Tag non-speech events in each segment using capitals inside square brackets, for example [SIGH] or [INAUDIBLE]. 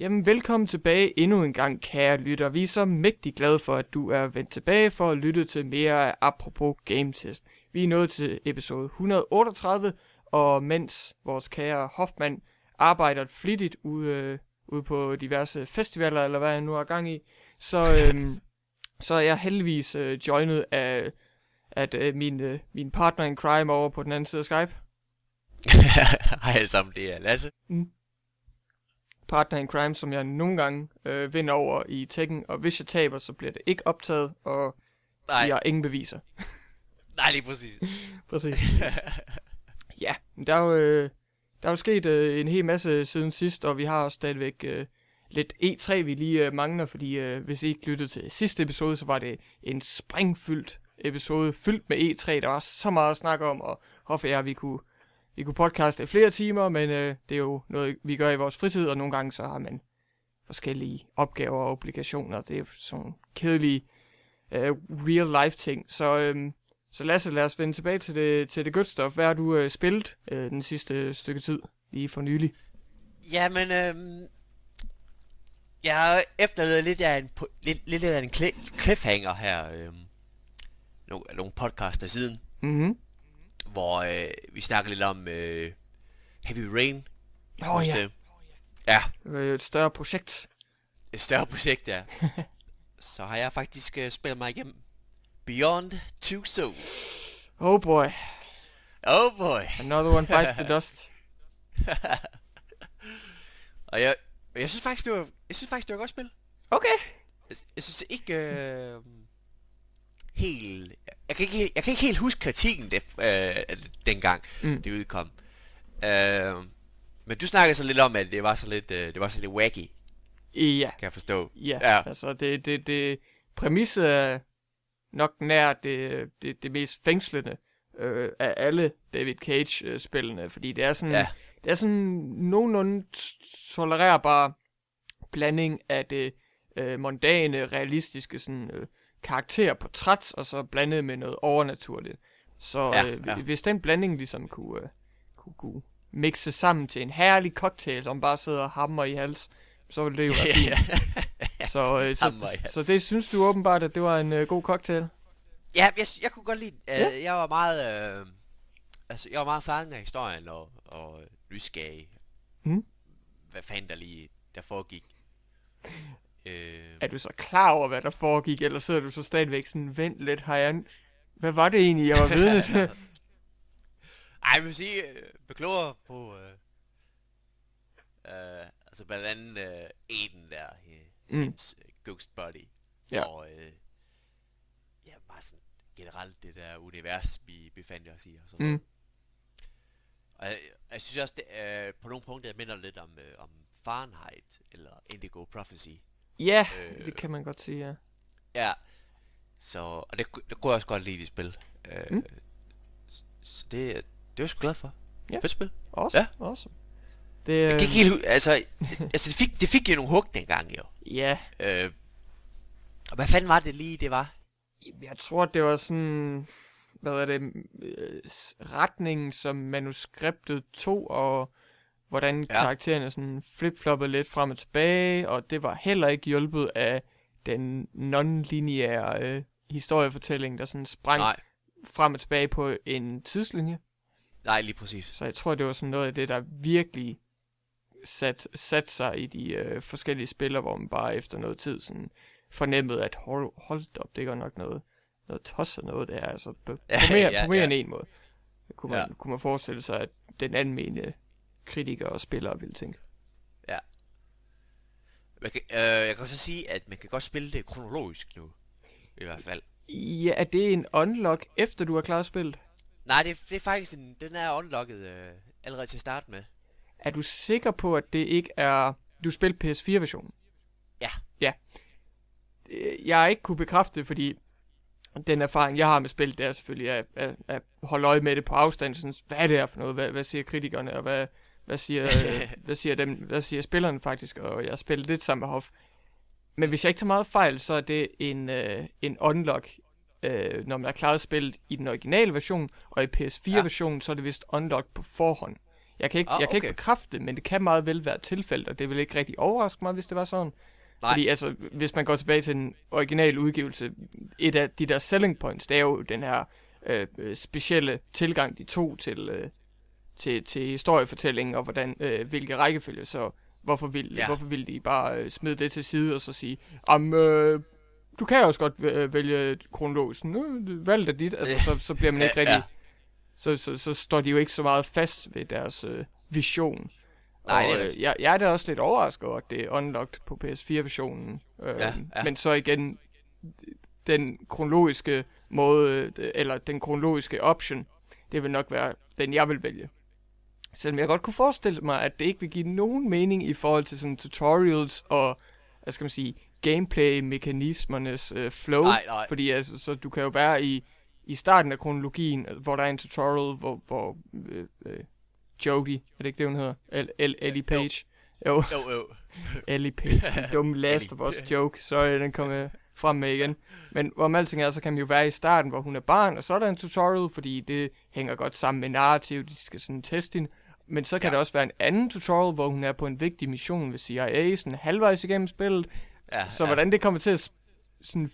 Jamen, velkommen tilbage endnu en gang, kære lytter. Vi er så mægtig glade for, at du er vendt tilbage for at lytte til mere af Apropos Game Test. Vi er nået til episode 138, og mens vores kære Hoffmann arbejder flittigt ude, øh, ude på diverse festivaler, eller hvad han nu har gang i, så, øh, så er jeg heldigvis øh, joinet af at øh, min, øh, min partner in crime over på den anden side af Skype. [LAUGHS] Hej alle sammen, det er Lasse. Mm. Partner in crime, som jeg nogle gange øh, vinder over i Tekken, og hvis jeg taber, så bliver det ikke optaget, og Nej, jeg har ingen beviser. [LAUGHS] nej lige præcis. [LAUGHS] Præcis. [LAUGHS] ja, der er jo, øh, der er jo sket øh, en hel masse siden sidst, og vi har også stadigvæk øh, lidt E3, vi lige øh, mangler, fordi øh, hvis I ikke lyttede til sidste episode, så var det en springfyldt episode, fyldt med E3. Der var så meget at snakke om, og hvorfor jeg, vi kunne, vi kunne podcaste i flere timer, men øh, det er jo noget, vi gør i vores fritid, og nogle gange så har man forskellige opgaver og obligationer. Det er sådan kedelige øh, real-life ting. Så, øh, så Lasse, lad os vende tilbage til det, til det good stuff. Hvad har du øh, spillet øh, den sidste stykke tid, lige for nylig? Jamen, øhm, jeg har efterladet lidt af en, lidt, lidt af en cli- cliffhanger her, øhm, nogle, nogle podcaster siden, Mhm. Hvor øh, vi snakker lidt om øh, Heavy Rain. Åh oh, ja, Det. Ja, det var jo et større projekt. et større projekt, ja. [LAUGHS] Så har jeg faktisk øh, spillet mig igennem Beyond Two Souls. Oh boy, Oh boy! another one bites the [LAUGHS] dust. Og jeg, jeg synes faktisk, det var, jeg synes faktisk, det var et godt spil. Okay. Jeg, jeg synes ikke øh, helt... Jeg kan, ikke, helt- jeg kan ikke helt huske kritikken det, øh, dengang Mm. det udkom. Øh, men du snakkede så lidt om, at det var så lidt, øh, det var så lidt wacky, Ja, kan jeg forstå. ja. Ja. Altså, det, det, det præmisse er nok nær det, det, det mest fængslende øh, af alle David Cage-spillene, fordi det er sådan, Ja. det er sådan nogenlunde tolererbar blanding af det øh, mondane, realistiske sådan, øh, karakterportræt, og så blandet med noget overnaturligt. Så Ja, øh, ja. hvis den blanding ligesom kunne, øh, kunne, kunne mixe sammen til en herlig cocktail, som bare sidder og hammer i hals, så ville det jo være fint. [LAUGHS] Så, øh, så, hals. så det synes du åbenbart, at det var en øh, god cocktail? Ja, jeg, jeg kunne godt lide øh, Ja. Jeg var meget... Øh, altså, jeg var meget fanget af historien og, og nysgerrig. Mhm. Hvad fanden der lige der foregik. Øh, Er du så klar over, hvad der foregik, eller sidder du så stadigvæk sådan, vent lidt, har jeg... Hvad var det egentlig, jeg var vidne [LAUGHS] til? Ej, jeg vil sige, øh, beklogere på, øh, øh, altså blandt andet øh, Eden der, øh, Mm. hendes øh, ghost body, Ja. og øh, ja, bare sådan generelt det der univers, vi befandt os i, og sådan Mm. Og jeg, jeg synes også, det, øh, på nogle punkter minder lidt om, øh, om Fahrenheit, eller Indigo Prophecy. Ja, Øh. det kan man godt sige, ja. Ja, så, og det, det kunne jeg også godt lide, de spil. Øh, Mm. så, det, det er jeg sgu glad for. Ja. Fedt spil. Også, Ja. også. Det, Jeg øh, kan ikke helt altså, det, altså det, fik, det fik jo nogle hug dengang jo. ja, Øh, og hvad fanden var det lige, det var? jeg tror, det var sådan, hvad er det, øh, retningen, som manuskriptet tog, og hvordan ja. Karaktererne sådan flip-floppede lidt frem og tilbage, og det var heller ikke hjulpet af den non-lineære øh, historiefortælling, der sådan sprang Nej, frem og tilbage på en tidslinje. nej, lige præcis. Så jeg tror, det var sådan noget af det, der virkelig sat, sat sig i de øh, forskellige spillere, hvor man bare efter noget tid sådan fornemmede, at hold, hold op, det er godt nok noget, noget tosset noget der, altså [LAUGHS] på, på Ja, mere, ja, på mere ja. end en måde. Det kunne man, Ja. kunne man forestille sig, at den almene kritikere og spillere ville tænke. Man kan, øh, jeg kan så sige, at man kan godt spille det kronologisk nu. I hvert fald. Ja, er det en unlock, efter du har klaret spillet? Nej, det, det er faktisk en, den er unlocket øh, allerede til at starte med. Er du sikker på, at det ikke er... Du spiller PS4-versionen? Ja. Ja. Øh, Jeg har ikke kunne bekræfte det, fordi den erfaring, jeg har med spil, det er selvfølgelig at, at, at holde øje med det på afstand. Sådan, hvad er det her for noget? Hvad, hvad siger kritikerne? Og hvad, hvad, siger, [LAUGHS] hvad, siger dem, hvad siger spillerne faktisk? Og jeg har spillet lidt sammen med Hoff. Men hvis jeg ikke tager meget fejl, så er det en, øh, en unlock, øh, når man har klaret spillet i den originale version, og i PS4-versionen, så er det vist unlock på forhånd. Jeg kan ikke, Ah, jeg kan ikke bekræfte det, men det kan meget vel være tilfældet, og det vil ikke rigtig overraske mig, hvis det var sådan. Nej. Fordi altså, hvis man går tilbage til en original udgivelse, et af de der selling points, det er jo den her øh, øh, specielle tilgang, de tog til, øh, til, til historiefortællingen, og hvordan, øh, hvilke rækkefølge, så hvorfor vil, Ja. hvorfor vil de bare øh, smide det til side og så sige, om øh, du kan også godt øh, vælge kronologisk, nu valg det dit, altså, så, så bliver man ikke Ja, rigtig, ja. så, så, så står de jo ikke så meget fast ved deres øh, vision. Nej, er og, øh, jeg, jeg er da også lidt overrasket over, at det er unlocked på PS4-versionen. Øh, Ja, ja. Men så igen, den kronologiske måde, øh, eller den kronologiske option, det vil nok være den, jeg vil vælge. Selvom jeg godt kunne forestille mig, at det ikke vil give nogen mening i forhold til sådan tutorials og, hvad skal man sige, gameplay-mekanismernes øh, flow. Nej, nej. Fordi altså, så du kan jo være i, i starten af kronologien, øh, hvor der er en tutorial, hvor, hvor øh, øh, Jodie, er det ikke det, hun hedder? El- El- Ellie Page. Jo, Jo, jo. [LAUGHS] Ellie Page, en dum [LAUGHS] last of us joke. Sorry, den kom jeg frem med igen. Men om alting er, så kan man jo være i starten, hvor hun er barn, og så er der en tutorial, fordi det hænger godt sammen med narrativ, de skal sådan teste hende. Men så kan Ja. der også være en anden tutorial, hvor hun er på en vigtig mission ved CIA, sådan halvvejs igennem spillet. Ja, Så ja. hvordan det kommer til at sådan,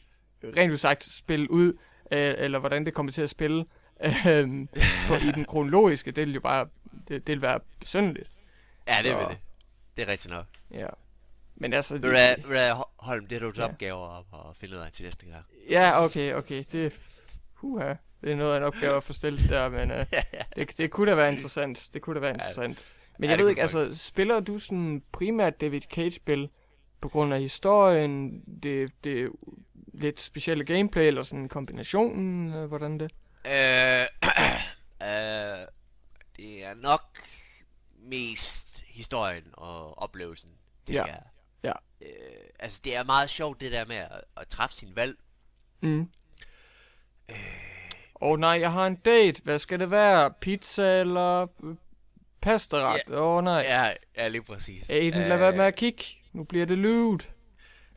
rent udsagt spille ud, øh, eller hvordan det kommer til at spille øh, på, i den kronologiske, det vil jo bare, det, det vil være besynderligt. Ja, det så- vil det. Det er rigtigt nok. Ja. Men altså... Hvad, ved du hvad, Holm, det er du Ja. opgaver op og finde ud af til næste gang. Ja, okay, okay. Det, huha, det er noget af en opgave at få stillet der, men [LAUGHS] uh, det, det kunne da være interessant. Det kunne da være interessant. Men jeg ved ikke, altså, spiller du sådan primært David Cage-spil på grund af historien, det, det lidt specielle gameplay, eller sådan kombinationen, øh, hvordan det? Øh, [CLEARS THROAT] øh, det er nok mest historien og oplevelsen. Det Ja. Er. Ja. Øh, altså, det er meget sjovt det der med at, at træffe sin valg. Mm. Åh oh, nej, jeg har en date. Hvad skal det være? Pizza eller øh, pastaret? Åh oh, nej. Ja, ja, lige præcis. Aiden, lad være med at kigge. Nu bliver det lewd. [LAUGHS]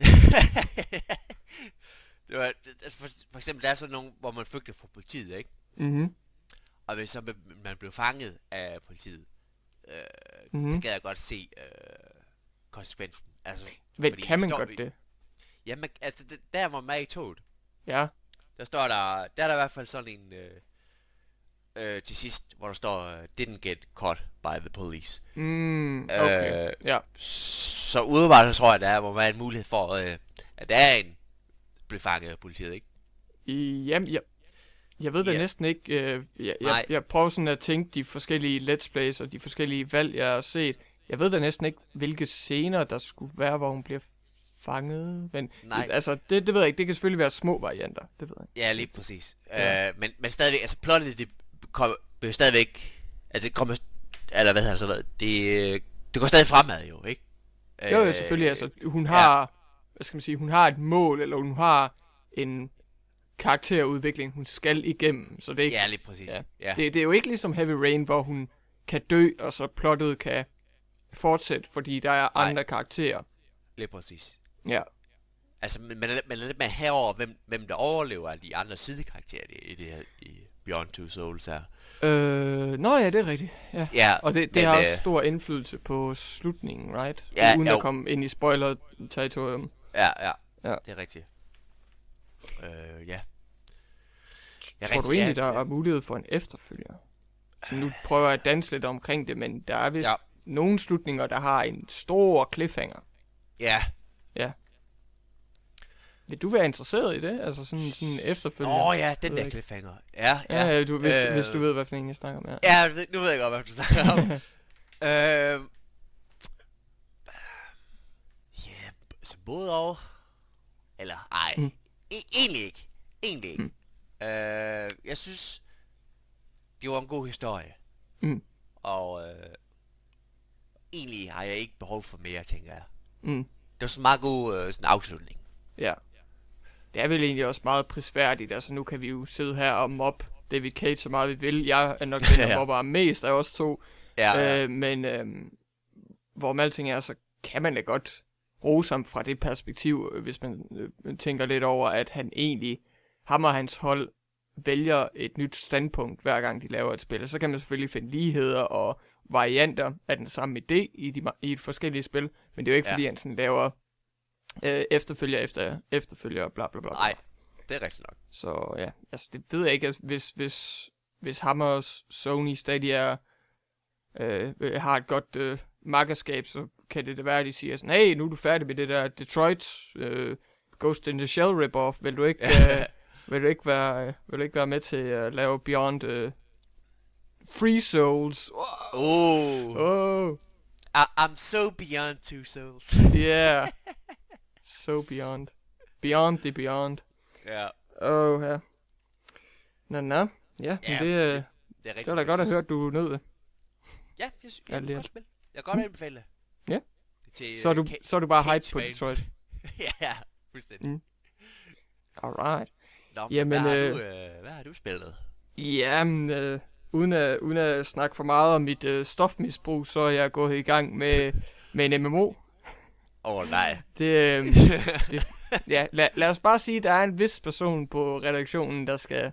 det var, altså for, for eksempel, der er sådan nogle, hvor man flygter fra politiet, ikke? Mhm. Og hvis så man- blev fanget af politiet, øh, Mhm. mm. det gad jeg godt se øh, konsekvensen. Altså, Vel, kan man godt vi- det? Jamen, altså, det, der hvor man i toget, Ja. Der står der, der er der i hvert fald sådan en, øh, øh, til sidst, hvor der står, øh, didn't get caught by the police. Mm, okay. Øh, ja. Så udebart, så tror jeg, der er, hvor man har en mulighed for, øh, at der er en, blev fanget af politiet, ikke? Jamen, jeg, jeg ved da Ja. næsten ikke. Øh, jeg, jeg, jeg prøver sådan at tænke de forskellige let's plays og de forskellige valg, jeg har set. Jeg ved da næsten ikke, hvilke scener der skulle være, hvor hun bliver fanget. Men Nej. altså, det, det ved jeg ikke. Det kan selvfølgelig være små varianter. Det ved jeg ikke. Ja, lige præcis. Ja. Øh, men, men stadigvæk, altså plottet, det kom, blev stadigvæk, altså det kommer, eller hvad hedder sådan noget, det, øh, det går stadig fremad jo, ikke? Jo, jo, Øh, selvfølgelig. Altså, hun har, hvad skal man sige, hun har et mål, eller hun har en karakterudvikling, hun skal igennem. Så det er ikke, Ja, lige præcis. Ja. Ja. ja. Det, det er jo ikke ligesom Heavy Rain, hvor hun kan dø, og så plottet kan fortsætte, fordi der er Nej. andre karakterer. lige præcis. Ja. Altså, men man er, man er lidt mere herover, hvem, hvem der overlever af de andre sidekarakterer i, i det her, i Beyond Two Souls her. Øh, nå ja, det er rigtigt. Ja. Ja, Og det, det men, har også øh, stor indflydelse på slutningen, right? Ja, Uden jo. at komme ind i spoiler-territorium. Ja, ja, Ja. det er rigtigt. Øh, ja. Ja, Tror du rigtig, egentlig, ja, der er mulighed for en efterfølger? Så nu prøver jeg at danse lidt omkring det, men der er vist Ja. ja. nogle slutninger, der har en stor cliffhanger. Ja. Vil du være interesseret i det? Altså sådan, sådan en efterfølger? Åh ja, den der cliffhanger. Ja, Ja, ja du, hvis, øh... Hvis du ved, hvad for en jeg snakker om. Ja. Ja, nu ved jeg godt, hvad du snakker om. [LAUGHS] øh, ja, så både og. Eller, ej, Mm. e- egentlig ikke. Egentlig ikke. Mm. Øh, jeg synes, det var en god historie. Mm. Og øh, egentlig har jeg ikke behov for mere, tænker jeg. Mm. Det var sådan en meget god øh, sådan afslutning. Ja. Det er vel egentlig også meget prisværdigt. Altså, nu kan vi jo sidde her og mobbe David Cage så meget vi vil. Jeg er nok den, [LAUGHS] der Ja. mobber mest af os to. Ja, ja. Øh, men øh, hvor alting er, så kan man da godt rose ham fra det perspektiv, øh, hvis man øh, tænker lidt over, at han egentlig, ham og hans hold, vælger et nyt standpunkt, hver gang de laver et spil. Så kan man selvfølgelig finde ligheder og varianter af den samme idé i, de, i et forskellige spil, men det er jo ikke, ja. fordi han sådan laver øh, efterfølger efter efterfølger, bla bla bla. Nej, det er rigtigt nok. Så ja, altså det ved jeg ikke, altså, hvis, hvis, hvis Hammers Sony Stadia øh, øh, har et godt øh, makkerskab, så kan det da være, at de siger sådan, hey, nu er du færdig med det der Detroit øh, Ghost in the Shell rip-off, vil du ikke, øh, [LAUGHS] vil du ikke være, vil du ikke være med til at lave Beyond øh, Free Souls? Oh. Oh. I, I'm so beyond two souls. Yeah. [LAUGHS] so beyond. Beyond the beyond. ja. Oh, ja. Nå, nå. Ja, Ja, men det, det- øh, Det er det var da godt at høre, at du nød det. Ja, jeg, jeg, jeg, jeg, godt spil. Jeg kan godt anbefale det. Ja. Til, Så er du, øh, Ka- så er du bare hype på. Detroit. [LAUGHS] ja, fuldstændig. Mm. Alright. Nå, Jamen, hvad, har øh, du, øh, hvad har du spillet? Jamen, øh, uden, at, uden at snakke for meget om mit øh, stofmisbrug, så er jeg gået i gang med, med en MMO. Åh, oh, nej. Det, øh, [LAUGHS] det, ja, lad, lad os bare sige, at der er en vis person på redaktionen, der skal,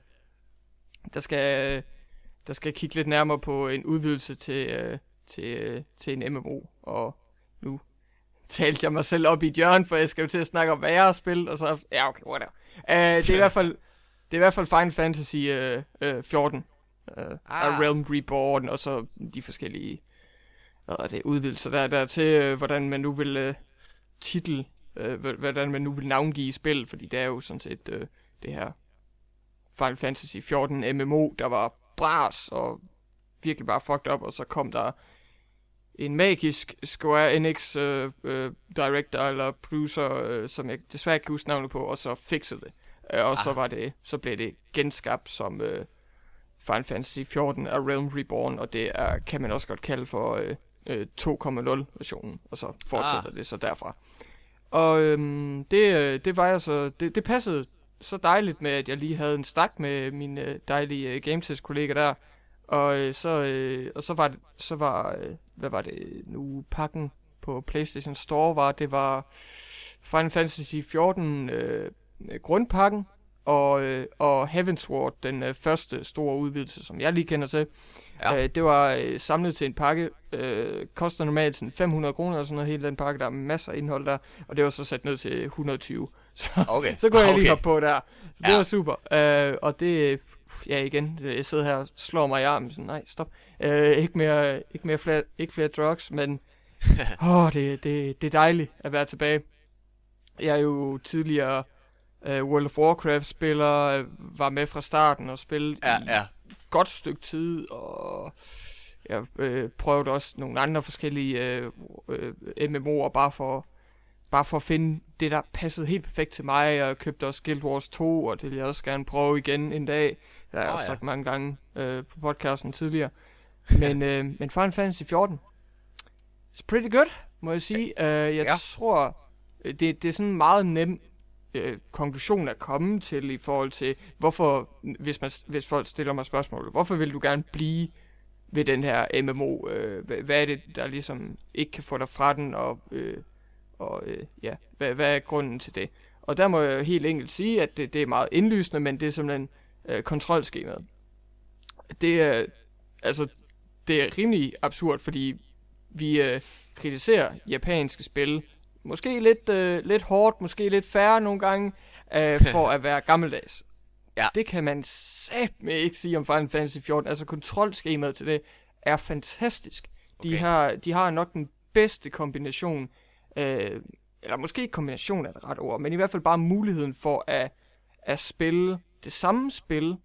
der skal, der skal kigge lidt nærmere på en udvidelse til, øh, til, øh, til en MMO. Og nu talte jeg mig selv op i et hjørne, for jeg skal jo til at snakke om, hvad jeg har spillet, og så, ja, okay, whatever. Uh, det er i hvert fald, det er i hvert fald Final Fantasy øh, øh, 14. Uh, ah. Realm Reborn, og så de forskellige er det, udvidelser, der, der er til, øh, hvordan man nu vil øh, titel, hv- hvordan man nu vil navngive spil, fordi det er jo sådan set øh, det her Final Fantasy 14 MMO, der var bras og virkelig bare fucked up, og så kom der en magisk Square Enix øh, øh, director eller producer, øh, som jeg desværre ikke kan huske navnet på, og så fikset det. Øh, og så Ah. var det, så blev det genskabt som øh, Final Fantasy 14 af Realm Reborn, og det er, kan man også godt kalde for øh, øh, 2.0 versionen, og så fortsætter Ah. det så derfra. Og øhm, det, øh, det var altså, det, det passede så dejligt med, at jeg lige havde en stak med min øh, dejlige øh, GameTest kollega der, og øh, så øh, og så var det, så var øh, hvad var det nu pakken på PlayStation Store var, det var Final Fantasy 14 øh, øh, grundpakken og øh, og Heavensward, den øh, første store udvidelse, som jeg lige kender til. Ja. Øh, det var øh, samlet til en pakke, øh, koster normalt sådan 500 kroner eller sådan noget, hele den pakke, der er masser af indhold der, og det var så sat ned til 120. [LAUGHS] Så, Okay. så kunne jeg lige okay. hoppe på der. Så det Ja. var super. Øh, og det, ja igen, jeg sidder her og slår mig i armen, sådan, nej, stop. Øh, ikke, mere, ikke, mere flere, ikke flere drugs, men [LAUGHS] åh, det, det, det er dejligt at være tilbage. Jeg er jo tidligere øh, World of Warcraft-spiller, øh, var med fra starten og spillede Ja, i ja. godt stykke tid, og jeg øh, prøvede også nogle andre forskellige øh, øh, MMO'er, bare for, bare for at finde det, der passede helt perfekt til mig. Jeg købte også Guild Wars 2, og det vil jeg også gerne prøve igen en dag. Det har jeg Åh, også ja. sagt mange gange øh, på podcasten tidligere. Men, øh, [LAUGHS] men Final Fantasy 14, it's pretty good, må jeg sige. Uh, jeg Ja. tror, det, det er sådan meget nem øh, konklusion at komme til i forhold til, hvorfor, hvis, man, hvis folk stiller mig spørgsmål, hvorfor vil du gerne blive ved den her MMO? Øh, hvad, hvad er det, der ligesom ikke kan få dig fra den, og, øh, og øh, ja, hvad, hvad er grunden til det? Og der må jeg helt enkelt sige, at det, det er meget indlysende, men det er simpelthen øh, kontrolskemaet. Det er, altså, det er rimelig absurd, fordi vi øh, kritiserer japanske spil, måske lidt, øh, lidt hårdt, måske lidt færre nogle gange, øh, [LAUGHS] for at være gammeldags. Ja. Det kan man satme ikke sige om Final Fantasy 14. Altså kontrolskemaet til det er fantastisk. De, Okay. har, de har nok den bedste kombination, øh, eller måske ikke kombination er det ret ord, men i hvert fald bare muligheden for at, at spille det samme spil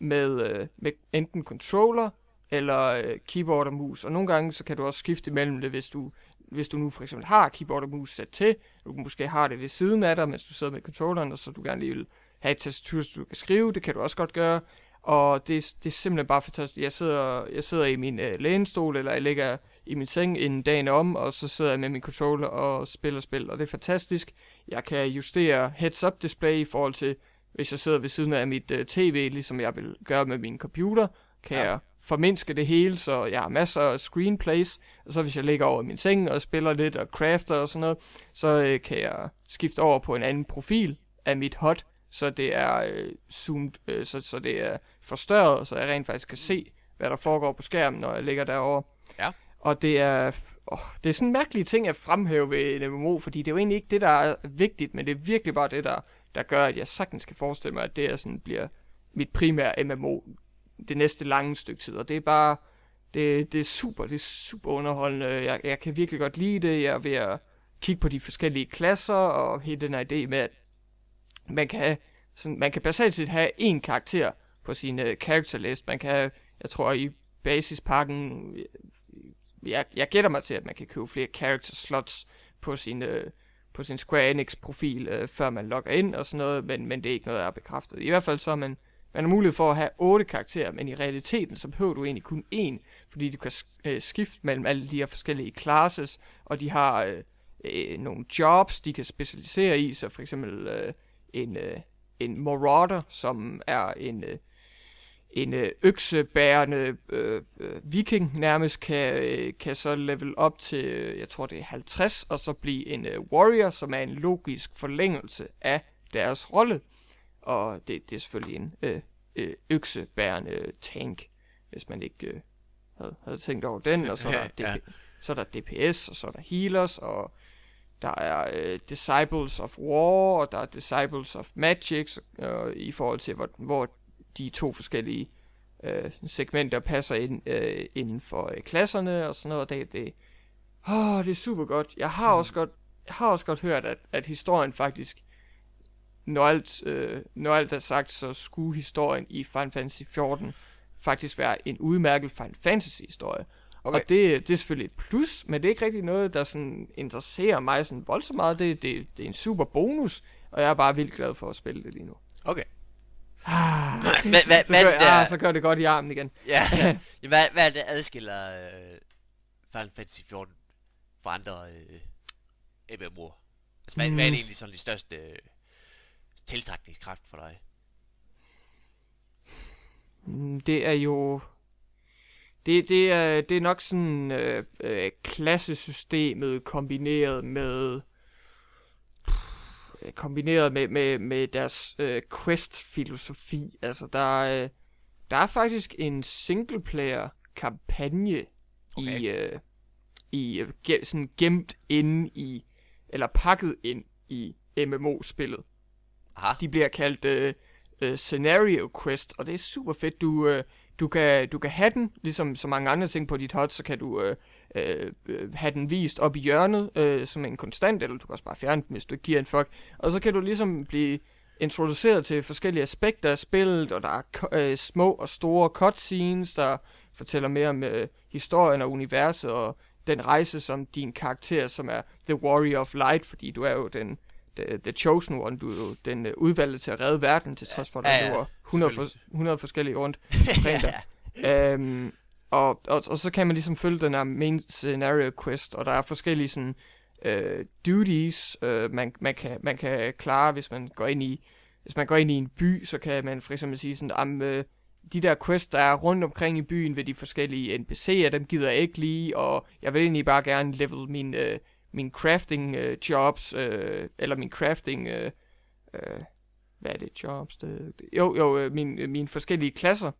med, øh, med enten controller eller øh, keyboard og mus. Og nogle gange så kan du også skifte imellem det, hvis du, hvis du nu for eksempel har keyboard og mus sat til. Du måske har det ved siden af dig, mens du sidder med controlleren, og så du gerne lige vil have et tastatur, så du kan skrive. Det kan du også godt gøre. Og det, er- det er simpelthen bare fantastisk. Jeg sidder, jeg sidder i min øh, lænestol, eller jeg ligger i min seng en dagen om, og så sidder jeg med min controller og spiller spil, og det er fantastisk. Jeg kan justere heads-up display i forhold til, hvis jeg sidder ved siden af mit øh, tv, ligesom jeg vil gøre med min computer, kan ja. jeg formindske det hele, så jeg har masser af screenplays, og så hvis jeg ligger over min seng og spiller lidt og crafter og sådan noget, så øh, kan jeg skifte over på en anden profil af mit HUD, så det er øh, zoomed, øh, så, så det er forstørret, så jeg rent faktisk kan se, hvad der foregår på skærmen, når jeg ligger derovre. Ja. Og det er, åh, det er sådan en mærkelig ting at fremhæve ved en MMO, fordi det er jo egentlig ikke det, der er vigtigt, men det er virkelig bare det, der, der gør, at jeg sagtens kan forestille mig, at det er sådan, bliver mit primære MMO det næste lange stykke tid. Og det er bare, det, det er super, det er super underholdende. Jeg, jeg kan virkelig godt lide det. Jeg er ved at kigge på de forskellige klasser, og hele den her idé med, at man kan, sådan, man kan basalt set have en karakter på sin uh, character list. Man kan, jeg tror i basispakken, øh, jeg, jeg gætter mig til, at man kan købe flere character slots på sin, uh, på sin Square Enix profil, uh, før man logger ind og sådan noget, men, men det er ikke noget, jeg har bekræftet. I hvert fald så er man, man har mulighed for at have otte karakterer, men i realiteten så behøver du egentlig kun én, fordi du kan øh, skifte mellem alle de her forskellige classes, og de har øh, øh, nogle jobs, de kan specialisere i, så for eksempel øh, en, øh, en marauder, som er en, Øh, en øh, øksebærende øh, øh, viking nærmest kan, øh, kan så level op til, øh, jeg tror det er 50, og så blive en øh, warrior, som er en logisk forlængelse af deres rolle. Og det, det er selvfølgelig en øh, øh, øksebærende tank, hvis man ikke øh, havde, havde tænkt over den. Og så er, der [LAUGHS] Ja. DP, så er der DPS, og så er der healers, og der er øh, Disciples of War, og der er Disciples of Magic, øh, i forhold til, hvor, hvor de to forskellige øh, segmenter passer ind øh, inden for øh, klasserne og sådan noget. Det, det, åh, det er super godt. Jeg har også godt, jeg har også godt hørt, at, at historien faktisk, når alt, øh, når alt er sagt, så skulle historien i Final Fantasy 14 faktisk være en udmærket Final Fantasy historie. Okay. Og det, det er selvfølgelig et plus, men det er ikke rigtig noget, der sådan interesserer mig sådan voldsomt meget. Det, det, det er en super bonus, og jeg er bare vildt glad for at spille det lige nu. Okay. Ah, Hvad, hvad, så, gør, ah, så gør det godt i armen igen. ja, [LAUGHS] ja. hvad, hvad er det adskiller øh, Final Fantasy 14 fra andre øh, MMO'er? Altså, hvad, mm. hvad er Mm. det egentlig sådan de største øh, tiltrækningskraft for dig? Mm, Det er jo... Det, det, er, det er nok sådan øh, øh, klassesystemet kombineret med øh, kombineret med, med, med deres øh, quest-filosofi. Altså, der er, øh, der er faktisk en singleplayer-kampagne Okay. i, øh, i øh, ge, sådan gemt inde i, eller pakket ind i MMO-spillet. Aha. De bliver kaldt øh, øh, Scenario Quest, og det er super fedt. Du, øh, du, kan, du kan have den, ligesom så mange andre ting på dit hot, så kan du øh, øh, have den vist op i hjørnet øh, som en konstant, eller du kan også bare fjerne den, hvis du ikke giver en fuck. Og så kan du ligesom blive introduceret til forskellige aspekter af spillet, og der er øh, små og store cutscenes, der fortæller mere om øh, historien og universet, og den rejse, som din karakter, som er The Warrior of Light, fordi du er jo den the, the Chosen One, du er jo den uh, udvalgte til at redde verden, til trods for, at Ja, der ja, ja, 100, for, selvfølgelig. 100 forskellige rundt [LAUGHS] omkring dig. Øhm, og, og, og så kan man ligesom følge den her main scenario quest, og der er forskellige sådan øh, duties, øh, man, man, kan, man kan klare, hvis man går ind i hvis man går ind i en by, så kan man for eksempel sige sådan, am, øh, de der quests, der er rundt omkring i byen ved de forskellige NPC'er, dem gider jeg ikke lige, og jeg vil egentlig bare gerne level min, øh, min crafting øh, jobs, øh, eller min crafting, øh, øh, hvad er det, jobs? Det, det, jo, jo, øh, min, øh, mine forskellige klasser,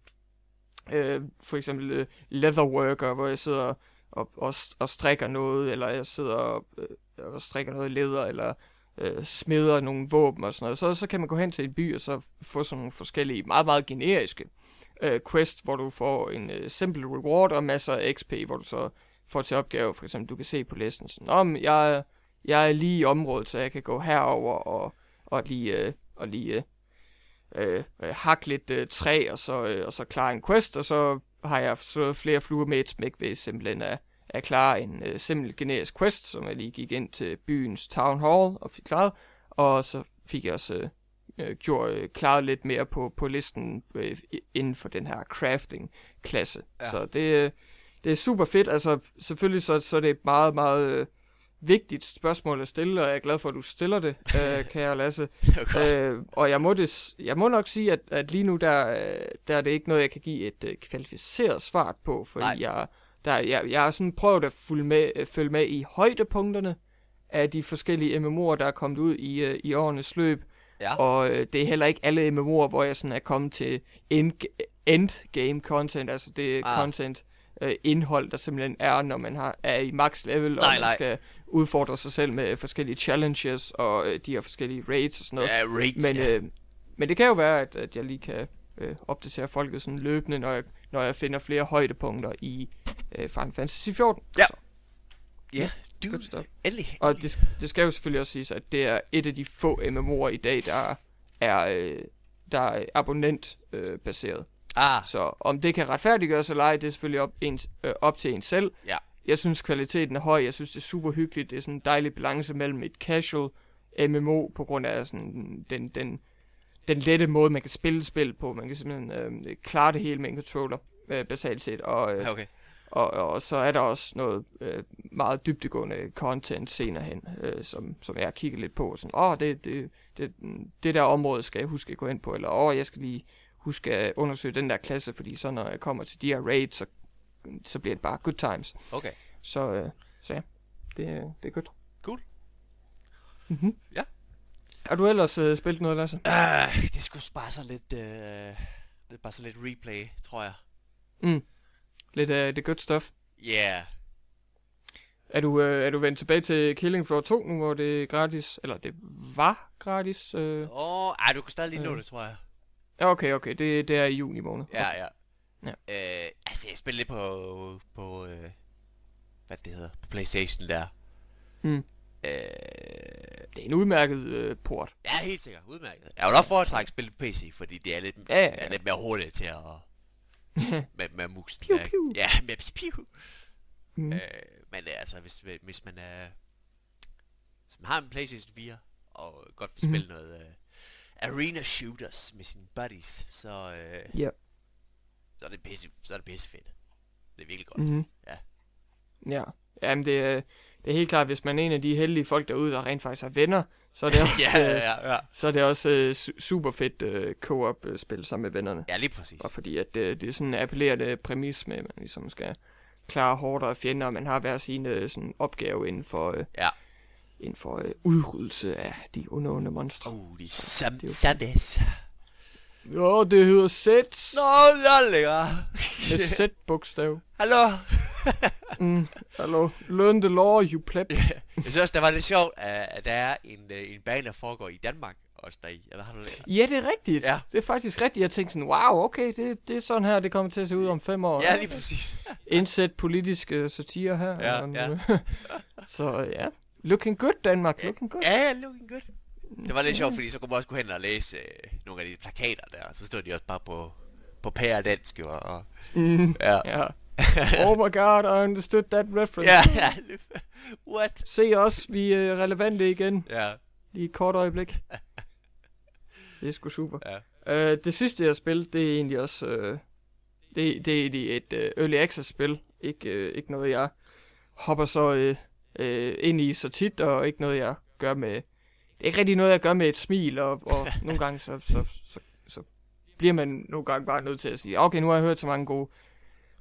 øh, for eksempel øh, leatherworker, hvor jeg sidder og, og, og strikker noget, eller jeg sidder og, øh, og strikker noget læder, eller øh, smeder nogle våben og sådan noget, så, så kan man gå hen til en by og så få sådan nogle forskellige, meget, meget generiske øh, quest, hvor du får en øh, simple reward og masser af XP, hvor du så får til opgave, for eksempel, du kan se på listen sådan, om jeg, jeg er lige i området, så jeg kan gå herover og, og lige, øh, og lige øh, øh, hakke lidt øh, træ, og så, øh, og så klare en quest, og så har jeg slået flere fluer med et smæk ved simpelthen at, at klare en øh, simpel generisk quest, som jeg lige gik ind til byens town hall og fik klaret, og så fik jeg også øh, øh, gjort, øh, klaret lidt mere på, på listen øh, inden for den her crafting-klasse. Ja. Ja. Så det, øh, det er super fedt. Altså, selvfølgelig så, så er det et meget, meget øh, vigtigt spørgsmål at stille, og jeg er glad for, at du stiller det, [LAUGHS] øh, kære Lasse. øh, og jeg må, det, jeg må nok sige, at, at lige nu, der, øh, der er det ikke noget, jeg kan give et øh, kvalificeret svar på, fordi Nej. jeg, der, jeg, jeg har sådan prøvet at følge med, øh, følge med i højdepunkterne af de forskellige MMO'er, der er kommet ud i, øh, i årenes løb, Ja. Og øh, det er heller ikke alle MMO'er, hvor jeg sådan er kommet til end, endgame content, altså det Ah. content øh, indhold, der simpelthen er, når man har, er i max level, Nej, og man nej. skal udfordre sig selv med forskellige challenges, og øh, de her forskellige raids og sådan noget. Ja, raids, Men, ja. øh, men det kan jo være, at, at jeg lige kan øh, opdatere folket sådan løbende, når jeg, når jeg finder flere højdepunkter i øh, Final Fantasy 14. Ja. Så, ja, du, endelig. Og det, det skal jo selvfølgelig også siges, at det er et af de få MMO'er i dag, der er, øh, der er abonnentbaseret. Øh, baseret. Ah, så om det kan retfærdiggøres eller ej, det er selvfølgelig op, ens, øh, op til en selv. Ja. Jeg synes, kvaliteten er høj. Jeg synes, det er super hyggeligt. Det er sådan en dejlig balance mellem et casual MMO, på grund af sådan den, den, den lette måde, man kan spille spil på. Man kan simpelthen øh, klare det hele med en controller, øh, basalt set. Og, øh, okay. og, og så er der også noget øh, meget dybdegående content senere hen, øh, som, som jeg har kigget lidt på. Sådan, åh, det, det, det, det der område skal jeg huske at gå ind på, eller åh, jeg skal lige huske at undersøge den der klasse, fordi så når jeg kommer til de her raids, så, så bliver det bare good times. Okay. Så, øh, så ja, det, det er godt. Cool. Mm-hmm. Ja. Har du ellers øh, spillet noget, Lasse? Uh, det skulle bare så lidt, uh, det er bare så lidt replay, tror jeg. Mm. Lidt af uh, det good stuff. Ja. Yeah. Er du, øh, er du vendt tilbage til Killing Floor 2 nu, hvor det er gratis? Eller det var gratis? Øh? Åh, oh, ej, du kan stadig lige nå Øh. det, tror jeg. Ja, okay, okay. Det, det er i juni måned. Ja, ja. Ja. Øh, altså, jeg spiller lidt på, på øh, hvad det hedder, på Playstation der. Mm. Øh, Det er en udmærket øh, port. ja, helt sikkert. Udmærket. Jeg vil også foretrække at spille på PC, fordi det er lidt, Ja, ja, er ja. lidt mere hurtigt til at... [LAUGHS] med, med musen. Piu, piu. Ja, med piu, piu. Mm. Øh, men øh, altså, hvis, hvis man er... Hvis man har en Playstation 4, og godt vil Mhm. spille noget øh, arena shooters med sine buddies, så, øh, Ja. så er det pisse, så er det pisse fedt. Det er virkelig godt. Mm-hmm. Ja. Ja. Jamen, det er, det er helt klart, hvis man er en af de heldige folk derude, der rent faktisk har venner, så er det [LAUGHS] også, ja, øh, ja, ja. så er det også øh, su- super fedt øh, co-op øh, spil sammen med vennerne. Ja, lige præcis. Bare fordi, at øh, det er sådan en appellerende præmis med, at man ligesom skal klare hårdere fjender, og man har hver sin øh, sådan opgave inden for, øh, Ja. Inden for øh, udryddelse af de onde, onde monstre. Uh, de er sam Det er jo- det hedder sæt Nå, lolliger. med [LAUGHS] sæt-bogstav. Hallo. [LAUGHS] Mm, hallo, learn the law, you pleb. Jeg synes også, det var lidt sjovt, at der er en, øh, en bane, der foregår i Danmark også deri. Eller har du det? Ja, det er rigtigt. Ja. Det er faktisk rigtigt. Jeg tænkte sådan, wow, okay, det, det er sådan her, det kommer til at se ud om fem år. Ja, lige præcis. Indsæt politiske satire her. Ja, og- ja. [LAUGHS] så øh, ja, looking good, Danmark, looking good. Ja, ja, looking good. Det var lidt sjovt, fordi så kunne man også gå hen og læse øh, nogle af de plakater der, og så stod de også bare på, på pære dansk, jo, og Mm, ja. ja. oh my god, I understood that reference. [LAUGHS] ja, ja. What? Se os, vi er relevante igen. Ja, Lige et kort øjeblik. Det er sgu super. ja. Uh, det sidste, jeg har spillet, det er egentlig også... Uh, det, det er egentlig et uh, early access-spil. Ikke, uh, ikke noget, jeg hopper så uh, uh, ind i så tit, og ikke noget, jeg gør med... Det er ikke rigtig noget, jeg gør med et smil, og, og [LAUGHS] nogle gange så, så, så, så bliver man nogle gange bare nødt til at sige, okay, nu har jeg hørt så mange gode...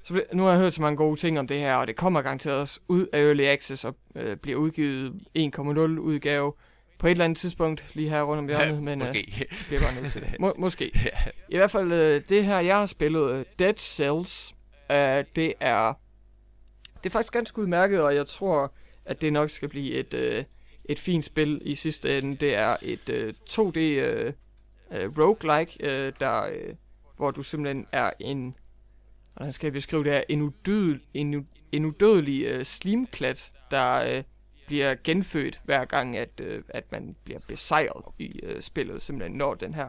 Så nu har jeg hørt så mange gode ting om det her, og det kommer garanteret også ud af Early Access og øh, bliver udgivet 1.0 udgave på et eller andet tidspunkt, lige her rundt om hjørnet, [LAUGHS] men øh, Måske. jeg bliver bare nødt til det. [LAUGHS] Må, måske. Ja. I hvert fald, øh, det her, jeg har spillet, øh, Dead Cells, øh, det er... Det er faktisk ganske udmærket, og jeg tror, at det nok skal blive et, øh, et fint spil i sidste ende. Det er et øh, 2D øh, øh, roguelike, øh, der, øh, hvor du simpelthen er en... Hvordan skal jeg beskrive det her? En, udødel, en, en udødelig øh, slimklat, der øh, bliver genfødt hver gang, at, øh, at man bliver besejret i øh, spillet. Simpelthen når den her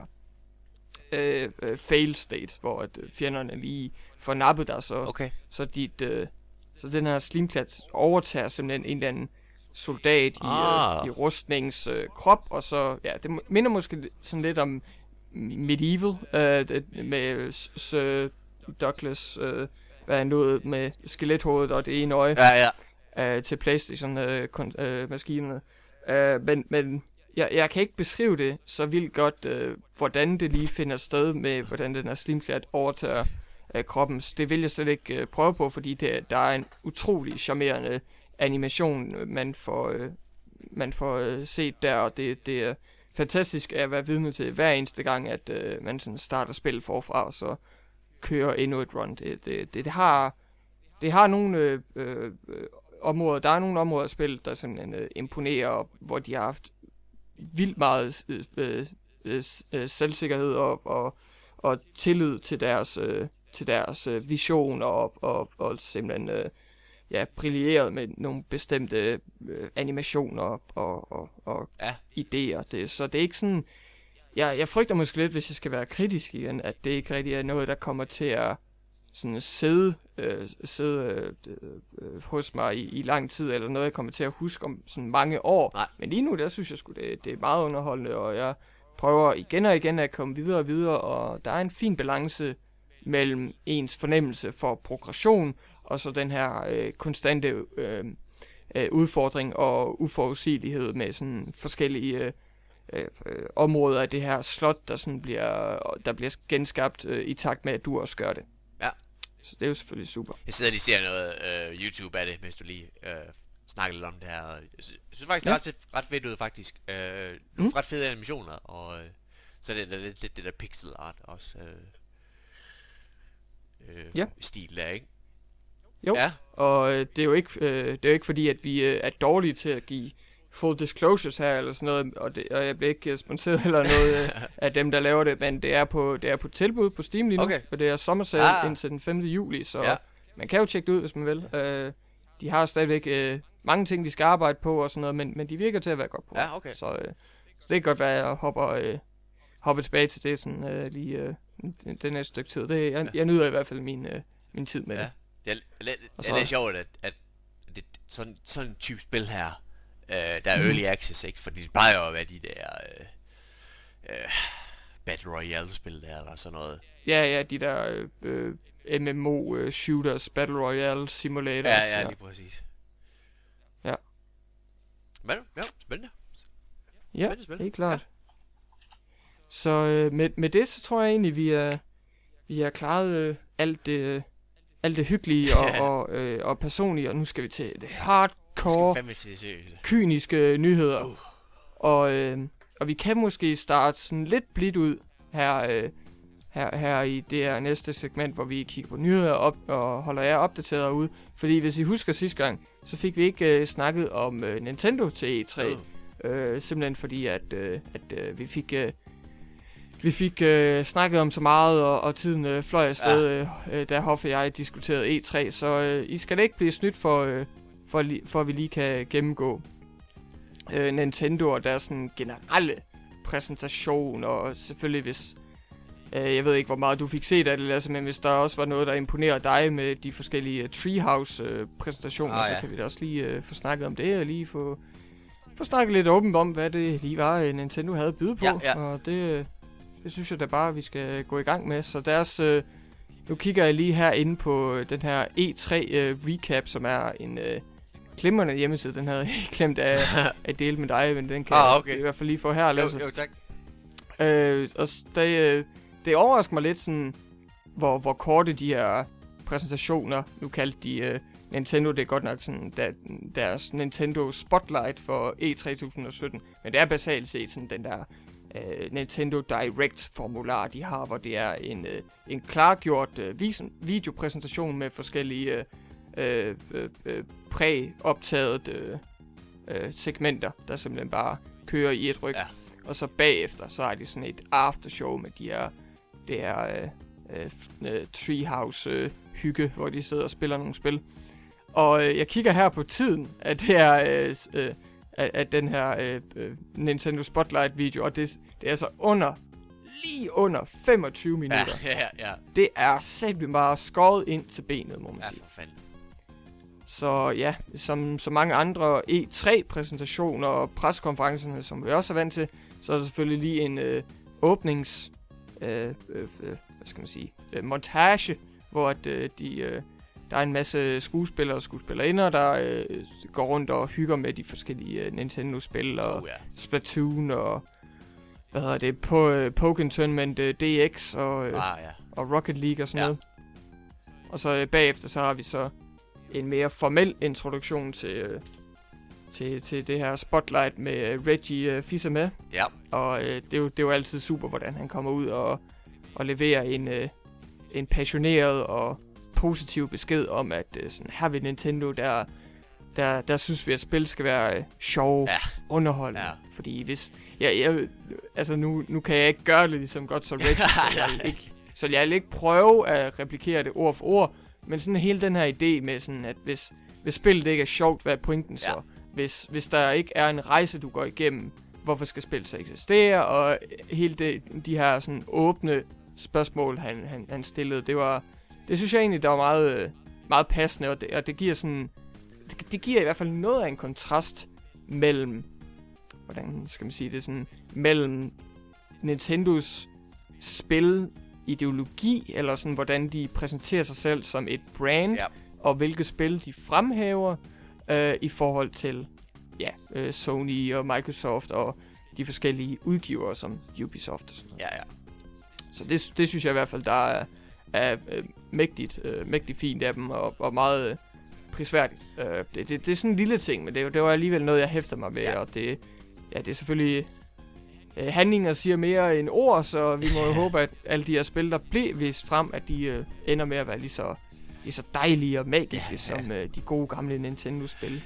øh, øh, fail state, hvor at øh, fjenderne lige får nappet dig, så, Okay. så, dit, øh, så den her slimklat overtager simpelthen en eller anden soldat i, Ah. øh, i rustningens øh, krop, og så, ja, det minder måske sådan lidt om Medieval, øh, det, med Sir Douglas, øh, hvad han nåede med skelethovedet og det ene øje Ja, ja. øh, til Playstation-maskinerne. Øh, maskinerne. øh, men men jeg, jeg kan ikke beskrive det så vildt godt, øh, hvordan det lige finder sted med, hvordan den her slimklat overtager øh, kroppen. Så det vil jeg slet ikke øh, prøve på, fordi det, der er en utrolig charmerende animation, øh, man får, øh, man får øh, set der, og det, det er fantastisk at være vidne til hver eneste gang, at øh, man sådan starter spillet forfra, og så kører endnu et run. Det, det, det, det har, det har nogle øh, øh, områder, der er nogle områder af spillet, der sådan øh, imponerer, hvor de har haft vildt meget øh, øh, øh, øh selvsikkerhed og, og, og tillid til deres, øh, til deres øh, vision og, og, og simpelthen øh, ja, brilleret med nogle bestemte øh, animationer og, og, og Ja. idéer. Det, så det er ikke sådan... Jeg, jeg frygter måske lidt, hvis jeg skal være kritisk igen, at det ikke rigtig er noget, der kommer til at sådan sidde, øh, sidde øh, øh, hos mig i, i lang tid, eller noget, jeg kommer til at huske om sådan mange år. Nej. Men lige nu, der synes jeg sgu, det, det er meget underholdende, og jeg prøver igen og igen at komme videre og videre, og der er en fin balance mellem ens fornemmelse for progression, og så den her øh, konstante øh, øh, udfordring og uforudsigelighed med sådan forskellige øh, øh, områder af det her slot, der sådan bliver, der bliver genskabt øh, i takt med, at du også gør det. Ja. Så det er jo selvfølgelig super. Jeg sidder lige og ser noget øh, YouTube af det, mens du lige øh, snakker lidt om det her. Jeg synes, faktisk, det er ret, ret fedt ud, faktisk. Øh, nogle Mm. ret fede animationer, og øh, så er det der, lidt, lidt det der pixel art også. Øh, øh, Ja. Stil der, ikke? Jo. Ja, Og øh, det er jo ikke, øh, det er jo ikke fordi, at vi øh, er dårlige til at give full disclosures her, eller sådan noget, og, det, og jeg bliver ikke øh, sponsoreret [LAUGHS] eller noget øh, af dem, der laver det, men det er på, det er på tilbud på Steam lige nu, Okay. og det er sommersale Ah. indtil den 5. juli, så Ja. man kan jo tjekke det ud, hvis man vil. Øh, de har stadigvæk øh, mange ting, de skal arbejde på og sådan noget, men, men de virker til at være godt på. ja, okay. Så, øh, så det kan godt være, at jeg hopper, øh, hopper tilbage til det sådan, øh, lige øh, det, det næste stykke tid. Det, jeg, jeg nyder i hvert fald min, øh, min tid med Ja. det. Det er, Og det er lidt sjovt, at, at det, sådan, sådan en type spil her, øh, der er Mhm. early access, ikke? Fordi det plejer jo at være de der øh, øh, Battle Royale-spil der, eller sådan noget. Ja, ja, de der øh, øh, MMO øh, shooters, Battle Royale simulators. Ja, ja, lige præcis. Ja. Men, ja, spændende. ja spændende spil. helt klart. Så øh, med, med det, så tror jeg egentlig, vi er, vi har klaret øh, alt det, øh, alt det hyggelige og, [LAUGHS] og, øh, og personlige, og nu skal vi til det hardcore, kyniske nyheder. Uh. Og, øh, og vi kan måske starte sådan lidt blidt ud her, øh, her, her i det her næste segment, hvor vi kigger på nyheder op og holder jer opdateret ud. Fordi hvis I husker sidste gang, så fik vi ikke øh, snakket om øh, Nintendo til E3. Uh. Øh, simpelthen fordi, at, øh, at øh, vi fik... Øh, vi fik øh, snakket om så meget, og, og tiden øh, fløj afsted, ja. øh, øh, da Hoff og jeg diskuterede E3, så øh, I skal da ikke blive snydt for, øh, for, li- for, at vi lige kan gennemgå øh, Nintendo og deres sådan generelle præsentation, og selvfølgelig hvis... Øh, jeg ved ikke, hvor meget du fik set af det, Lasse, men hvis der også var noget, der imponerer dig med de forskellige Treehouse-præsentationer, Ah, så ja. kan vi da også lige øh, få snakket om det, og lige få, få snakket lidt åbent om, hvad det lige var, øh, Nintendo havde at byde på. Ja, ja. Og det, øh, det synes jeg da bare, vi skal gå i gang med. Så deres... Øh, nu kigger jeg lige her inde på øh, den her E3 øh, Recap, som er en øh, glimrende hjemmeside. Den havde [LAUGHS] jeg glemt at, at dele med dig, men den kan Ah, jeg okay. i hvert fald lige få her, Lasse. Jo, jo, tak. Øh, og det, øh, det overrasker mig lidt sådan, hvor, hvor korte de her præsentationer, nu kaldte de øh, Nintendo, det er godt nok sådan der, deres Nintendo Spotlight for E E3 2017, men det er basalt set sådan den der øh, Nintendo Direct formular, de har, hvor det er en, øh, en klargjort øh, visen, videopræsentation med forskellige øh, øh, øh, præoptaget øh, øh, segmenter, der simpelthen bare kører i et ryg. Ja. Og så bagefter, så har de sådan et aftershow med de her, det her øh, øh, f- øh, Treehouse øh, hygge, hvor de sidder og spiller nogle spil. Og øh, jeg kigger her på tiden af det her, øh, øh, af, af den her øh, øh, Nintendo Spotlight video, og det, det er altså under, lige under 25 Ja, minutter. ja, ja, ja. Det er simpelthen bare skåret ind til benet, må man Ja, sige. for fanden. Så ja, som så mange andre E3-præsentationer og preskonferencerne, som vi også er vant til, så er der selvfølgelig lige en øh, åbnings... Øh, øh, øh, hvad skal man sige? Øh, montage, hvor at, øh, de, øh, der er en masse skuespillere og skuespillerinder, der øh, går rundt og hygger med de forskellige øh, Nintendo-spil og Uh, ja. Splatoon og... Hvad hedder det? På, øh, Pokémon Tournament øh, DX og... Øh, Ah, ja. og Rocket League og sådan Ja. noget. Og så øh, bagefter så har vi så en mere formel introduktion til, øh, til, til det her spotlight med øh, Reggie øh, Fils med. Ja. Og øh, det, er jo, det er jo altid super, hvordan han kommer ud og, og leverer en, øh, en passioneret og positiv besked om, at øh, sådan, her ved Nintendo, der, der, der synes vi, at spil skal være øh, sjove, Ja. underholdende. Ja. Fordi hvis... Ja, jeg, altså nu, nu kan jeg ikke gøre det ligesom godt som Reggie, så jeg [LAUGHS] ikke, så jeg vil ikke prøve at replikere det ord for ord, men sådan hele den her idé med sådan, at hvis, hvis spillet ikke er sjovt, hvad er pointen så? Ja. Hvis, hvis der ikke er en rejse, du går igennem, hvorfor skal spillet så eksistere? Og hele det, de her sådan åbne spørgsmål, han, han, han stillede, det var... Det synes jeg egentlig, der var meget, øh, meget passende, og det, og det giver sådan... Det, det giver i hvert fald noget af en kontrast mellem... Hvordan skal man sige det? Sådan, mellem Nintendos spil ideologi, eller sådan, hvordan de præsenterer sig selv som et brand, Ja. og hvilke spil de fremhæver øh, i forhold til ja, øh, Sony og Microsoft og de forskellige udgivere som Ubisoft og sådan noget. Ja, ja. Så det, det synes jeg i hvert fald, der er, er øh, mægtigt, øh, mægtigt fint af dem, og, og meget øh, prisværdigt. Øh, det, det, det er sådan en lille ting, men det, det var alligevel noget, jeg hæfter mig ved, Ja. og det, ja, det er selvfølgelig... Øh, handlinger siger mere end ord, så vi må jo [LAUGHS] håbe, at alle de her spil, der blev vist frem, at de øh, ender med at være lige så, lige så dejlige og magiske, Ja, ja, som øh, de gode gamle Nintendo-spil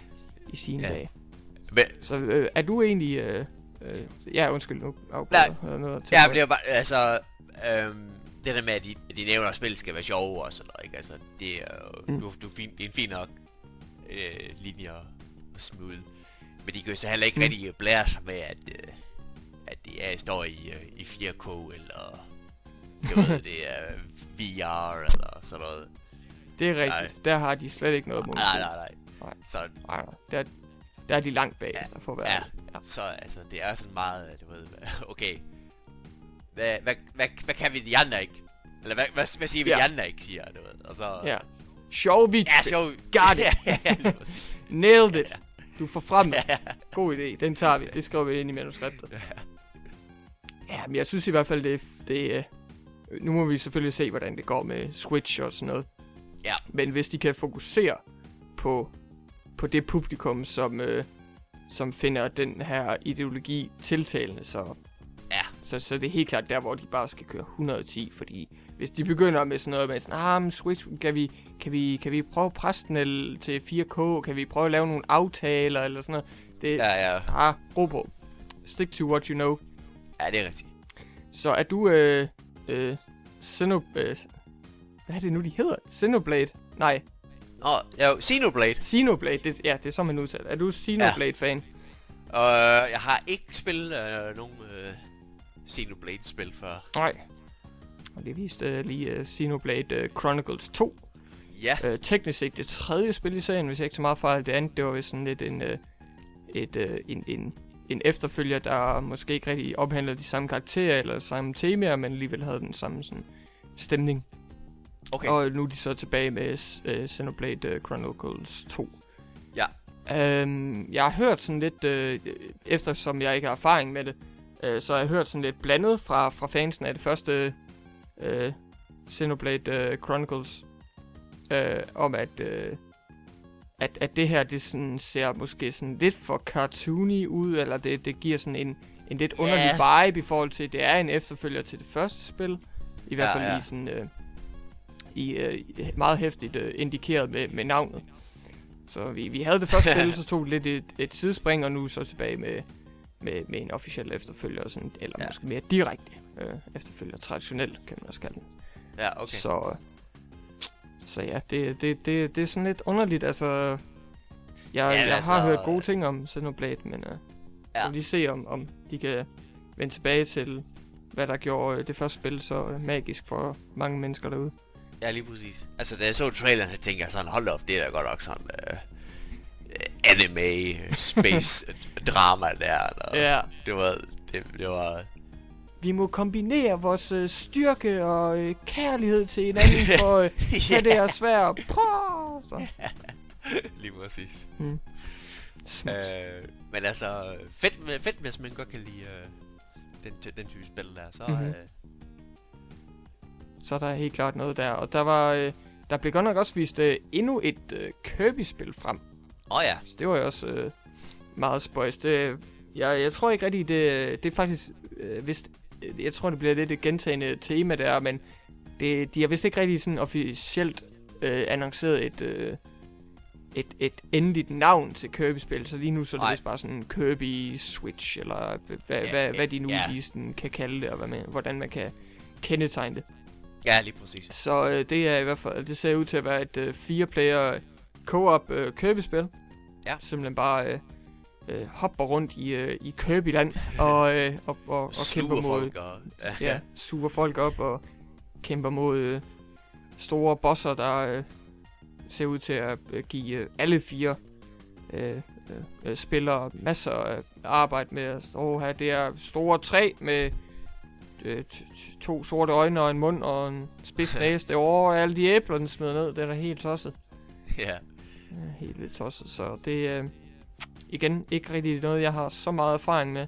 i sine Ja. dage. Men, Så øh, er du egentlig... Øh, øh, ja, undskyld nu. Nej. Nej. Noget at ja, tilføje? det er bare, altså, øhm, det der med, at de, at de nævner, at spil skal være sjove og sådan noget, ikke? Altså, det er jo, Mm. du, du, fin, det er en fin nok øh, linje at smide. Men de kan jo så heller ikke Mm. rigtig blære sig med, at, øh, at det er, står i, øh, i 4K, eller jeg ved, det er VR, eller sådan noget. Det er rigtigt. Der har de slet ikke noget mod. Nej, nej, nej. Nej. Så, nej. nej. Der, der er de langt bagefter for at være ja. ja. så altså, det er sådan meget, du ved, okay, hvad, hvad, hvad, hvad kan vi de andre ikke? Eller hvad, hvad, hvad siger vi Ja. de andre ikke, siger du ved, og så... ja. Sjov video. Ja, sjov. Got it. [LAUGHS] ja, ja. Nailed it. Du får frem. God idé. Den tager vi. Det skriver vi ind i manuskriptet. Ja, men jeg synes i hvert fald, det, det øh, Nu må vi selvfølgelig se, hvordan det går med Switch og sådan noget. Ja. Men hvis de kan fokusere på, på det publikum, som, øh, som finder den her ideologi tiltalende, så. Så, så det er helt klart der, hvor de bare skal køre 110, fordi hvis de begynder med sådan noget med sådan, ah, men Switch, kan vi, kan vi, kan vi prøve at presse den til 4K, kan vi prøve at lave nogle aftaler, eller sådan noget, det, Ja, ja. ah, ro på. Stick to what you know. Ja, det er rigtigt. Så er du, øh, øh, Xeno, øh, hvad er det nu, de hedder? Xenoblade? Nej, Nå, jo, Xenoblade. Xenoblade, det, ja, det er så man udtaler. Er du Xenoblade-fan? Og jeg har ikke spillet øh, nogen øh, Xenoblade-spil før. Nej. Og det viste øh, lige øh, Xenoblade øh, Chronicles 2. Ja, Øh, teknisk set det tredje spil i serien, hvis jeg ikke så meget fejl. Det andet, det var sådan lidt en, øh, et, øh, en, en, en efterfølger, der måske ikke rigtig ophandlede de samme karakterer eller samme temaer, men alligevel havde den samme sådan, stemning. okay. Og nu er de så tilbage med uh, Xenoblade uh, Chronicles 2. Ja. Øhm, jeg har hørt sådan lidt, øh, eftersom jeg ikke har erfaring med det, øh, så har jeg hørt sådan lidt blandet fra, fra fansen af det første øh, Xenoblade øh, Chronicles, øh, om at, øh, at, at det her, det sådan ser måske sådan lidt for cartoony ud, eller det, det giver sådan en, en lidt underlig Ja. vibe i forhold til, at det er en efterfølger til det første spil. I hvert Ja, fald ja. lige sådan... Øh, i øh, meget hæftigt øh, indikeret med, med navnet. Så vi, vi havde det første spil, [LAUGHS] så tog det lidt et, et sidespring, og nu så tilbage med, med, med en officiel efterfølger, sådan, eller Ja. måske mere direkte øh, efterfølger, traditionel kan man også kalde den. Ja, okay. Så, så ja, det, det, det, det er sådan lidt underligt, altså... Jeg, Ja, jeg altså- har hørt gode ting om Xenoblade, men øh, ja. Lige se, om, om de kan vende tilbage til, hvad der gjorde øh, det første spil så øh, magisk for mange mennesker derude. Ja, lige præcis. Altså, da jeg så traileren, så tænkte jeg sådan, hold op, det er da godt nok sådan uh, anime, space [LAUGHS] drama der. Eller, Ja. Det var, det, det var, Vi må kombinere vores øh, styrke og øh, kærlighed til hinanden [LAUGHS] for øh, at tage det her svær. Prøv! Så. lige præcis. Mm. Øh, men altså, fedt, med, fedt hvis man godt kan lide uh, den, den type spil der, så... Mhm. Mm-hmm. Uh, Så er der helt klart noget der. Og der var... Øh, der blev godt nok også vist øh, endnu et øh, Kirby-spil frem. Oh, ja, Så det var jo også... Øh, meget spøjs. Det, jeg, jeg tror ikke rigtig, det, det er faktisk... Øh, vist, jeg tror, det bliver lidt et gentagende tema der, men det, de har vist ikke rigtig sådan officielt øh, annonceret et, øh, et, et endeligt navn til Kirby-spil, så lige nu så er det vist bare sådan Kirby Switch, eller hvad, ja, hvad, hvad de nu ja. lige sådan kan kalde det, og hvad man, hvordan man kan kendetegne det. Ja, lige præcis. Så øh, det er i hvert fald, det ser ud til at være et øh, fire-player co-op øh, Kirby-spil. Ja. Simpelthen bare øh, øh, hopper rundt i, øh, i Kirby-land [LAUGHS] og, øh, og, og, og kæmper mod... Folk og, ja, ja, suger folk op og kæmper mod øh, store bosser, der øh, ser ud til at øh, give øh, alle fire øh, øh, spillere masser af arbejde med at have det er store træ med øh, to sorte øjne og en mund og en spids [LAUGHS] næse derovre, og alle de æbler, den smider ned, det er da helt tosset. Ja. Helt vildt tosset, så det er øh, igen ikke rigtig noget, jeg har så meget erfaring med.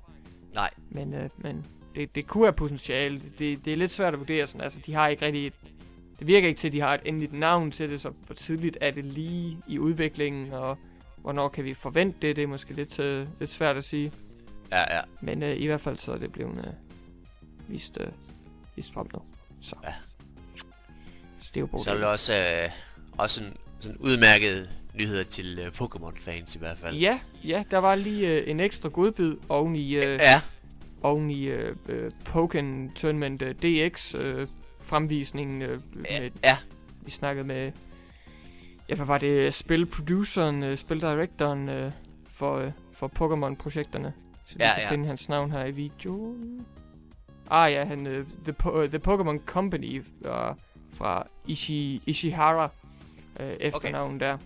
Nej. Men, øh, men det, det kunne have potentiale. Det, det er lidt svært at vurdere sådan, altså de har ikke rigtig et, det virker ikke til, at de har et endeligt navn til det, så for tidligt er det lige i udviklingen, og hvornår kan vi forvente det, det er måske lidt, øh, lidt svært at sige. Ja, ja. Men øh, i hvert fald så er det blevet øh, vist, øh, vist frem nu. Så. Ja. Så det er jo Så er det også, øh, også en sådan udmærket nyheder til øh, Pokémon-fans i hvert fald. Ja, ja, der var lige øh, en ekstra godbid oven i, øh, ja. oven i øh, øh, Pokémon Tournament øh, DX øh, fremvisningen. Øh, Ja, med, ja. vi snakkede med, ja, hvad var det, spilproduceren, øh, spildirektoren øh, for, øh, for Pokémon-projekterne. Så vi Ja, kan ja. finde hans navn her i videoen. Ah ja, han, øh, the, po- øh, the Pokémon Company uh, fra Ishi, Ishihara øh, efternavn der.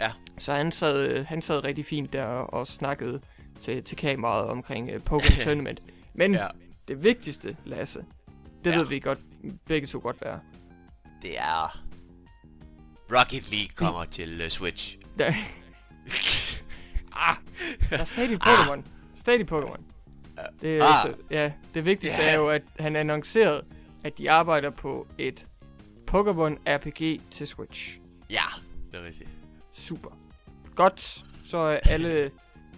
Ja. Så han sad, øh, han sad rigtig fint der og, snakkede til, til kameraet omkring øh, Pokémon [LAUGHS] Tournament. Men ja. det vigtigste, Lasse, det Ja. ved vi godt, begge to godt være. Det er... Rocket League kommer til uh, Switch. Der, [LAUGHS] ah, der er stadig Pokémon. Stadig Pokémon. Det, er Ah. så, ja, det vigtigste Ja. er jo, at han annoncerede, at de arbejder på et Pokémon RPG til Switch. Ja, det er rigtigt. Super. Godt. Så er alle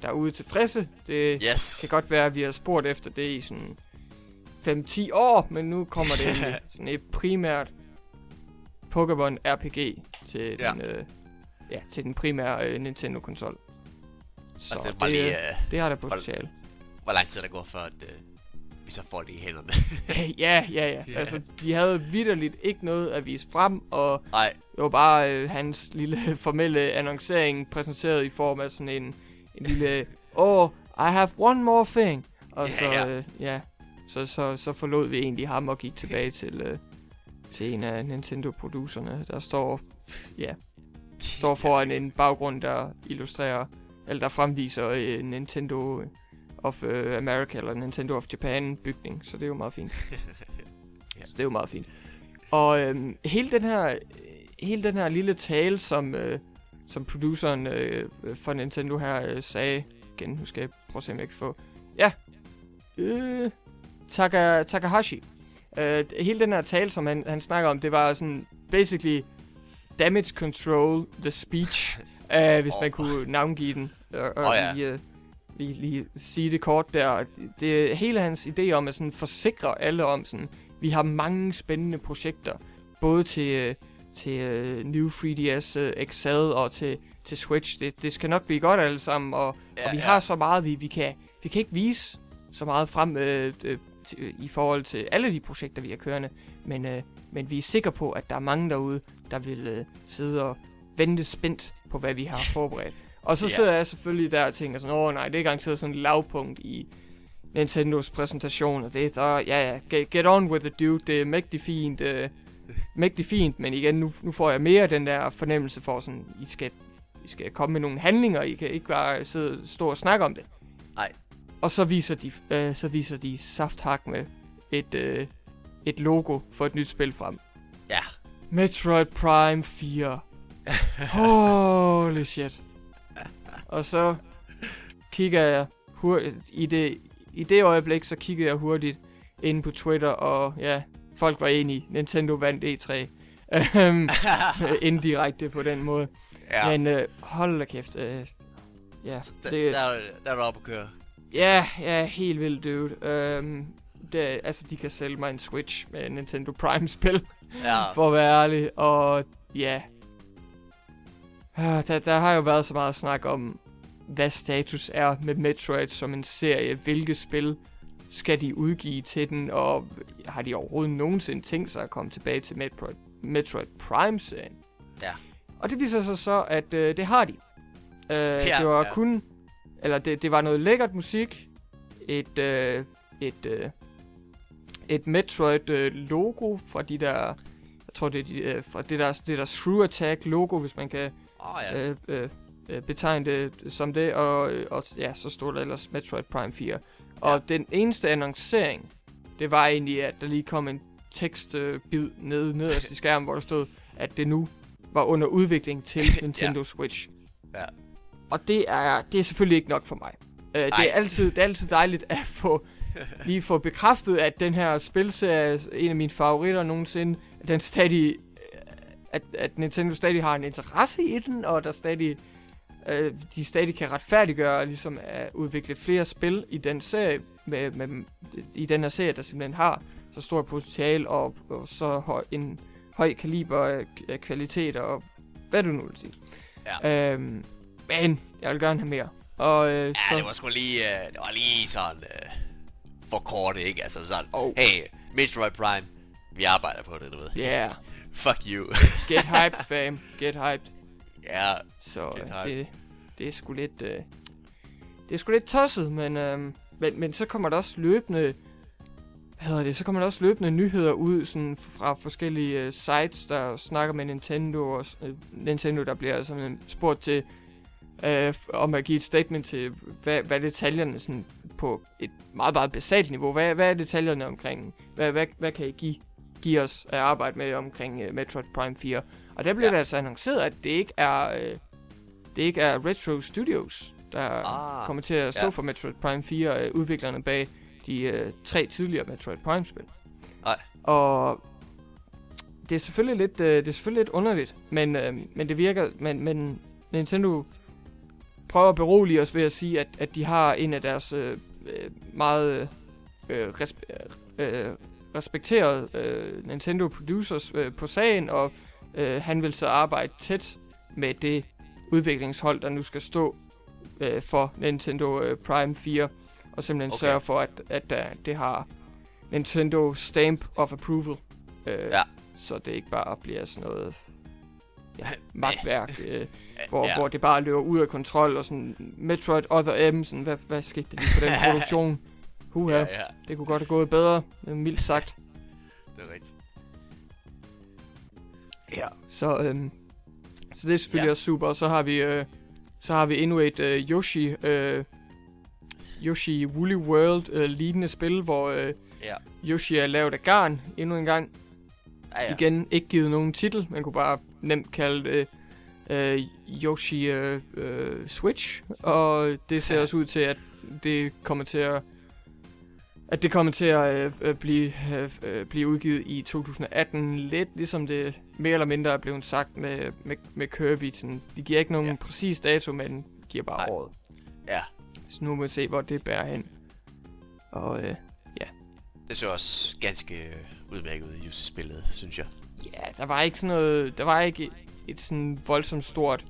derude tilfredse. Det Yes. kan godt være, at vi har spurgt efter det i sådan 5-10 år, men nu kommer det endelig. [LAUGHS] sådan et primært Pokémon RPG til, Ja. den, øh, ja, til den primære øh, Nintendo-konsol. Så Altså, det, lige, øh, uh, det har der potentiale. hvor lang tid der går, før at, uh, vi så får det i hænderne. [LAUGHS] ja, ja, ja. Ja. Altså, de havde vidderligt ikke noget at vise frem, og Nej, det var bare øh, hans lille [LAUGHS] formelle annoncering præsenteret i form af sådan en, en lille, [LAUGHS] oh, I have one more thing. Og Ja, så, ja. øh, ja, så, så, så forlod vi egentlig ham og gik tilbage til, øh, til en af Nintendo-producerne, der står, ja, står foran en baggrund, der illustrerer, eller der fremviser øh, Nintendo of øh, America, eller Nintendo of Japan bygning, så det er jo meget fint. [LAUGHS] Ja. Så det er jo meget fint. Og øhm, hele den her hele den her lille tale, som, øh, som produceren øh, for Nintendo her øh, sagde, igen, nu skal jeg prøve at se, om jeg kan få, ja, øh, Taka, Takahashi. Øh, hele den her tale, som han, han snakker om, det var sådan, basically, damage control, the speech, [LAUGHS] øh, hvis Åh. man kunne navngive den. Og, og Åh, ja. lige, øh, lige, lige sige det kort der. Det er hele hans idé om at sådan forsikre alle om sådan, vi har mange spændende projekter, både til, øh, til øh, New 3DS øh, XL og til, til Switch. Det, det skal nok blive godt alle sammen, og, Ja, og vi ja. har så meget, vi, vi, kan, vi kan ikke vise så meget frem øh, øh, til, i forhold til alle de projekter, vi har kørende. Men, øh, men vi er sikre på, at der er mange derude, der vil øh, sidde og vente spændt på, hvad vi har [LAUGHS] forberedt. Og så Ja. sidder jeg selvfølgelig der og tænker sådan, åh nej, det er garanteret sådan et lavpunkt i Nintendos præsentation, og det er ja ja, get, get on with it, dude, det er mægtig fint, øh, mægtig fint, men igen, nu, nu får jeg mere den der fornemmelse for sådan, I skal, I skal komme med nogle handlinger, I kan ikke bare sidde stå og snakke om det. Nej. Og så viser de, øh, så viser de safthak med et, øh, et logo for et nyt spil frem. Ja. Metroid Prime 4. [LAUGHS] Holy shit. Og så kigger jeg hurtigt, i det, i det øjeblik, så kiggede jeg hurtigt ind på Twitter, og ja, folk var enige. Nintendo vandt E3. Øhm, [LAUGHS] indirekte på den måde. ja. Men øh, hold da kæft. Øh, ja, Der, det, der, er- der er du oppe at køre. ja, ja, helt vildt, dude. Um, det, altså, de kan sælge mig en Switch med Nintendo Prime-spil, Ja, for at være ærlig. Og ja, der, der har jo været så meget snak om, hvad status er med Metroid som en serie. Hvilke spil skal de udgive til den, og har de overhovedet nogensinde tænkt sig at komme tilbage til Metroid, Metroid Prime-serien? Ja. Og det viser sig så, at øh, det har de. Øh, Ja, det var ja. kun, eller det, det var noget lækkert musik, et, øh, et, øh, et Metroid øh, logo fra de der, tror det er de, øh, fra det der, det der Shrew Attack logo, hvis man kan oh, ja. øh, øh, øh, betegne det som det, og, øh, og ja, så stod der ellers Metroid Prime 4. Og Ja. den eneste annoncering, det var egentlig, at der lige kom en tekstbid øh, nede nederst i [LAUGHS] skærmen, hvor der stod, at det nu var under udvikling til [LAUGHS] Nintendo Switch. Ja. Og det er, det er selvfølgelig ikke nok for mig. Øh, det, er altid, det er altid dejligt at få [LAUGHS] lige få bekræftet, at den her spilserie er en af mine favoritter nogensinde. Den stadig, øh, at, at Nintendo stadig har en interesse i den, og der stadig, øh, de stadig kan retfærdiggøre ligesom at udvikle flere spil i den serie, med, med, i den her serie, der simpelthen har så stor potentiale og, og så høj, en høj kaliber af, af kvalitet og hvad du nu vil sige. Ja. Øhm, men jeg vil gerne have mere. Og øh, Ja, så... det var sgu lige, uh, det var lige sådan uh, for kort, ikke? Altså sådan, Oh. hey, Metroid Prime, vi arbejder på det, du ved. Yeah, Fuck you. [LAUGHS] get hyped, fam. Get hyped. ja, Så Get øh, hyped. det, det er sgu lidt... Øh, det er sgu lidt tosset, men, øh, men, men så kommer der også løbende... Hvad hedder det? Så kommer der også løbende nyheder ud sådan fra forskellige øh, sites, der snakker med Nintendo, og øh, Nintendo, der bliver sådan spurgt til, øh, om at give et statement til, hvad, hvad detaljerne sådan på et meget, meget basalt niveau. Hvad, hvad er detaljerne omkring? Hvad, hvad, hvad kan I give, give os at arbejde med omkring øh, Metroid Prime 4? Og der bliver Ja. det altså annonceret, at det ikke er, øh, det ikke er Retro Studios, der Ah, kommer til at stå ja. for Metroid Prime 4, øh, udviklerne bag de øh, tre tidligere Metroid Prime-spil. Nej. Og det er selvfølgelig lidt, øh, det er selvfølgelig lidt underligt, men, øh, men det virker, men, men Nintendo prøver at berolige os ved at sige, at, at de har en af deres øh, øh, meget øh, resp- øh, respekterede øh, Nintendo producers øh, på sagen, og øh, han vil så arbejde tæt med det udviklingshold, der nu skal stå øh, for Nintendo øh, Prime 4, og simpelthen Okay. sørge for, at, at uh, det har Nintendo Stamp of Approval. Øh, Ja. Så det ikke bare bliver sådan noget ja, [LAUGHS] magtværk, øh, [LAUGHS] hvor, ja. hvor det bare løber ud af kontrol, og sådan Metroid Other M, sådan, hvad, hvad skete der lige på den [LAUGHS] produktion? Huha, ja, ja, ja, det kunne godt have gået bedre, øh, mildt sagt. [LAUGHS] det er rigtigt. Ja. Så, øhm, så det er selvfølgelig Ja. ja. også super. Og så har vi, øh, så har vi endnu et øh, Yoshi, øh, Yoshi Woolly World øh, lignende spil, hvor øh, Ja. Yoshi er lavet af garn endnu en gang. Ja, ja. Ja. Igen ikke givet nogen titel. Man kunne bare nemt kalde det øh, Yoshi øh, øh, Switch. Og det ser også ud til, at det kommer til at at det kommer til at øh, blive, øh, øh, blive udgivet i 2018, lidt ligesom det mere eller mindre er blevet sagt med, med, med Kirby. Sådan, de giver ikke nogen Ja. ja. præcis dato, men giver bare Nej. året. ja. Så nu må vi se, hvor det bærer hen. Og øh, Det så også ganske øh, udmærket ud i spillet, synes jeg. ja, der var ikke sådan noget, der var ikke et sådan voldsomt stort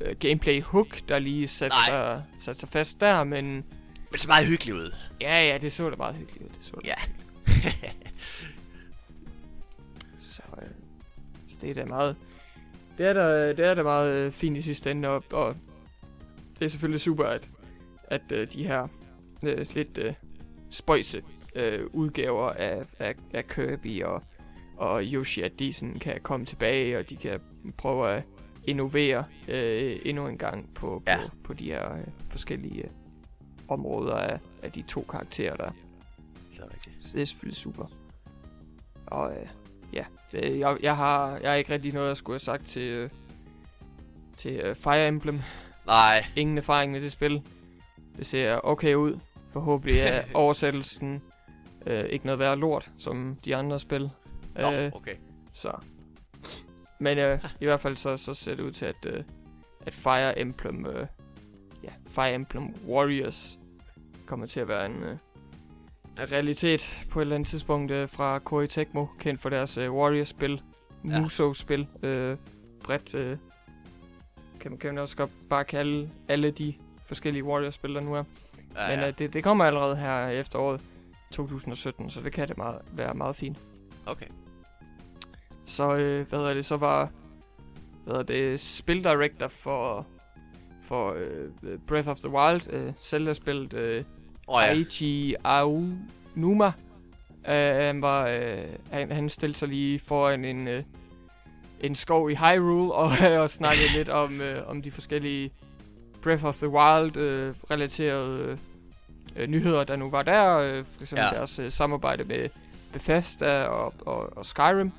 øh, gameplay hook, der lige satte sig, satte sig fast der, men Men så meget hyggeligt ud. ja, ja, det så da meget hyggeligt ud. Det så da Ja. [LAUGHS] Så, øh, så det er da meget... Det er da, det er da meget øh, fint i sidste ende, og, og det er selvfølgelig super, at, at øh, de her øh, lidt øh, spøjse øh, udgaver af, af, af Kirby og, og Yoshi, at de sådan kan komme tilbage, og de kan prøve at innovere øh, endnu en gang på, Ja. på, på de her øh, forskellige øh, områder af, af de to karakterer, der Det er rigtigt. så det er selvfølgelig super. Og øh, ja, det, jeg, jeg, har, jeg har ikke rigtig noget, jeg skulle have sagt til, øh, til øh, Fire Emblem. Nej, Ingen erfaring med det spil. Det ser okay ud. Forhåbentlig er [LAUGHS] oversættelsen øh, ikke noget værre lort, som de andre spil. Nå, Øh, okay. så. Men øh, i hvert fald så, så ser det ud til, at, øh, at Fire Emblem øh, ja, Fire Emblem Warriors kommer til at være en, øh, realitet på et eller andet tidspunkt øh, fra Koei Tecmo, kendt for deres øh, Warriors-spil, Ja. Muso-spil, øh, bredt, øh, kan, man, kan man også godt bare kalde alle de forskellige Warriors-spil, der nu er. Ja, Men øh, det, det kommer allerede her i efteråret 2017, så det kan det meget, være meget fint. Okay. Så, øh, hvad hedder det, så var, hvad hedder det, spildirector for, for øh, Breath of the Wild, øh, Zelda-spillet, øh, oh, ja. Aichi Aonuma. Uh, han, var, øh, han, han stillede sig lige foran en, øh, en skov i Hyrule og, [LAUGHS] og snakkede lidt om, øh, om de forskellige Breath of the Wild øh, relaterede øh, nyheder, der nu var der. Øh, for eksempel Ja. deres øh, samarbejde med Bethesda og, og, og Skyrim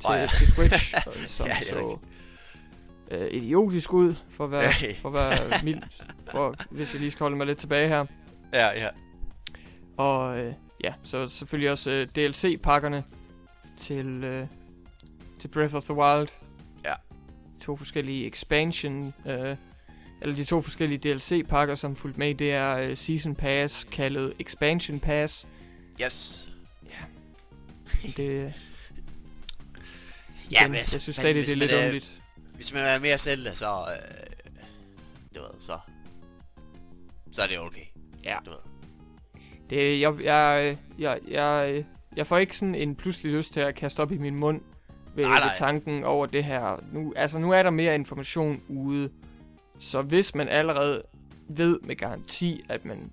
til, Åh, ja. til Switch, [LAUGHS] som Ja, så øh, idiotisk ud, for at være, Ja. for at være mild, for, hvis jeg lige skal holde mig lidt tilbage her. ja, ja. Og øh, ja, så selvfølgelig også øh, DLC-pakkerne til, øh, til Breath of the Wild. Ja. To forskellige expansion, øh, eller de to forskellige DLC-pakker, som fulgte med, det er øh, Season Pass, kaldet Expansion Pass. Yes. Det, Ja, men altså, jeg synes stadig, det er lidt er- underligt. Hvis man er mere Zelda, så... Øh, du ved, så... Så er det okay. Ja. Du ved. Det, jeg, jeg, jeg, jeg, jeg får ikke sådan en pludselig lyst til at kaste op i min mund ved, Nej, nej. ved tanken over det her. Nu, altså, nu er der mere information ude. Så hvis man allerede ved med garanti, at man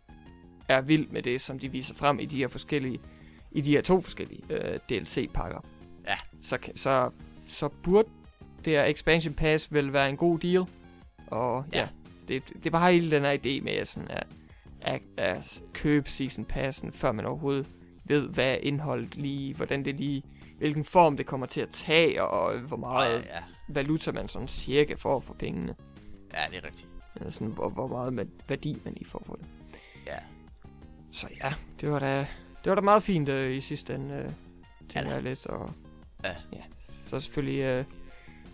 er vild med det, som de viser frem i de her forskellige, i de her to forskellige øh, DLC-pakker, Ja. så, så, så burde det her expansion pass vel være en god deal. Og ja, Ja. det, det er bare hele den her idé med at, sådan at, at, at købe season passen, før man overhovedet ved, hvad indholdet lige, hvordan det lige, hvilken form det kommer til at tage, og hvor meget ja, ja. valuta man sådan cirka får for pengene. ja, det er rigtigt. Eller sådan, hvor, hvor meget værdi man lige får for det. Ja. Så ja, det var da, det var da meget fint øh, i sidste ende, øh, tænker Ja. jeg lidt. Og, Ja. ja. Så selvfølgelig, øh,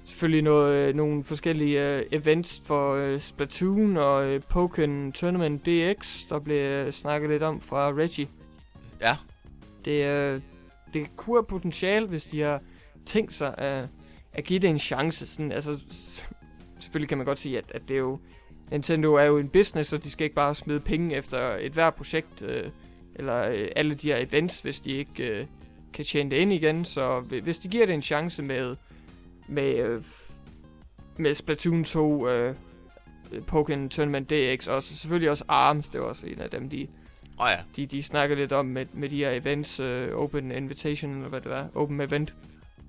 selvfølgelig noget, øh, nogle forskellige øh, events for øh, Splatoon og øh, Pokémon Tournament DX, der blev øh, snakket lidt om fra Reggie. Ja. Det, øh, det kunne have potentiale, hvis de har tænkt sig at, at give det en chance. Sådan, altså, selvfølgelig kan man godt sige, at, at det er jo... Nintendo er jo en business, og de skal ikke bare smide penge efter et hvert projekt, øh, eller øh, alle de her events, hvis de ikke øh, kan tjene det ind igen. Så hvi- hvis de giver det en chance med, med, øh, med Splatoon 2, øh, Pokémon Tournament DX, og selvfølgelig også ARMS, det var også en af dem, de, oh, ja. de, de snakker lidt om med, med de her events, uh, Open Invitation, eller hvad det var, Open Event.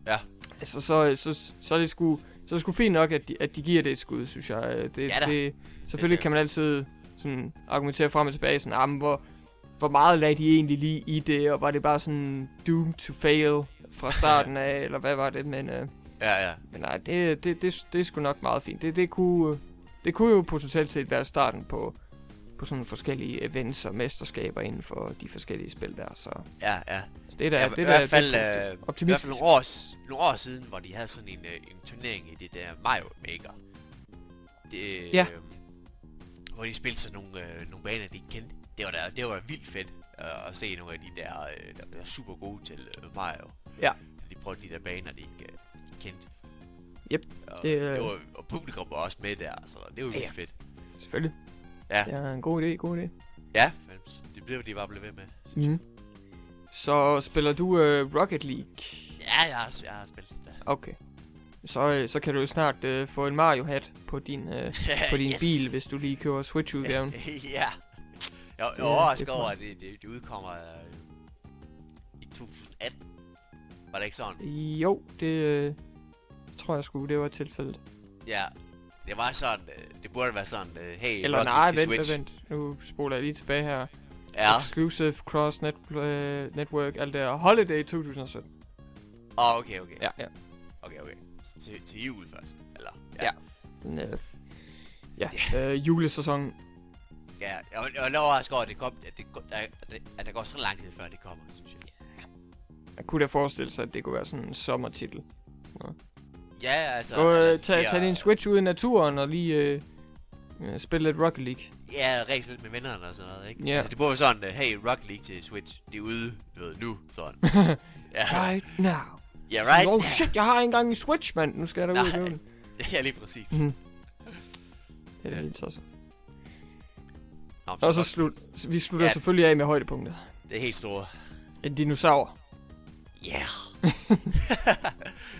Ja. Altså, så, så, så er det sgu, så er det sgu fint nok, at de, at de giver det et skud, synes jeg. Øh, Det, Ja da. det, selvfølgelig Det- kan man altid sådan argumentere frem og tilbage, sådan, ah, hvor, hvor meget lagde de egentlig lige i det, og var det bare sådan doomed to fail fra starten af, eller hvad var det, men, øh, Ja, ja. men nej, det, det, det, det er sgu nok meget fint. Det, det, kunne, det kunne jo potentielt set være starten på, på sådan forskellige events og mesterskaber inden for de forskellige spil der, så Ja, ja. så det er da, Ja, det i er hvert fald, det øh, i hvert optimistisk. fald nogle år, nogle år siden, hvor de havde sådan en, øh, en turnering i det der Mario Maker. Det, Ja. Øh, hvor de spillede sådan nogle, øh, nogle baner, de ikke kendte. Det var, da, det var vildt fedt øh, at se nogle af de der, øh, der er super gode til øh, Mario. Ja. De prøvede de der baner, de ikke øh, kendte. Yep, Og, det, det, øh, det var, og publikum var også med der, så det var Ja, ja. fedt. Selvfølgelig. Ja. Det er en god idé, god idé. Ja, men det blev de bare blevet ved med. synes jeg. Mm. Så spiller du uh, Rocket League? Ja, jeg har, jeg har spillet det. Okay. Så, øh, så kan du jo snart uh, få en Mario-hat på din, [LAUGHS] uh, på din Yes. bil, hvis du lige kører Switch-udgaven. [LAUGHS] ja. Jeg Det- er overrasket er over, at det, det, det udkommer øh, i 2018. Var det ikke sådan? Jo, det øh, tror jeg sgu, det var tilfældet. Ja. Det var sådan, øh, det burde være sådan, øh, hey, Eller nej, vent, Switch. vent. Nu spoler jeg lige tilbage her. Ja, Exclusive Cross net, øh, Network, alt det her. Holiday 2017. oh, okay, okay. Ja, ja. Okay, okay. Til, til jul først, eller? Ja. Den, øh, ja, øh, julesæson. Ja, jeg jeg var lidt overrasket over, at, det kom, at, det, at, det, at der går så lang tid, før det kommer, synes jeg. Man kunne da forestille sig, at det kunne være sådan en sommertitel. Ja, altså... Gå, øh, tag, siger- tag din Switch ud i naturen og lige øh, Ja, spille lidt Rocket League. Ja, ræse lidt med vennerne og sådan noget, ikke? Ja. Altså, det burde sådan, uh, hey, Rocket League til Switch, det er ude, du ved, nu, sådan. [LAUGHS] ja, Right now. ja Right right. oh shit, jeg har ikke engang en Switch, mand. Nu skal jeg da ud og købe den. [LAUGHS] ja, lige præcis. Mhm. Det er da helt tosset. Nå, Og så slut, vi slutter Ja. selvfølgelig af med højdepunktet. Det er helt store. En dinosaur. Ja. Yeah. [LAUGHS]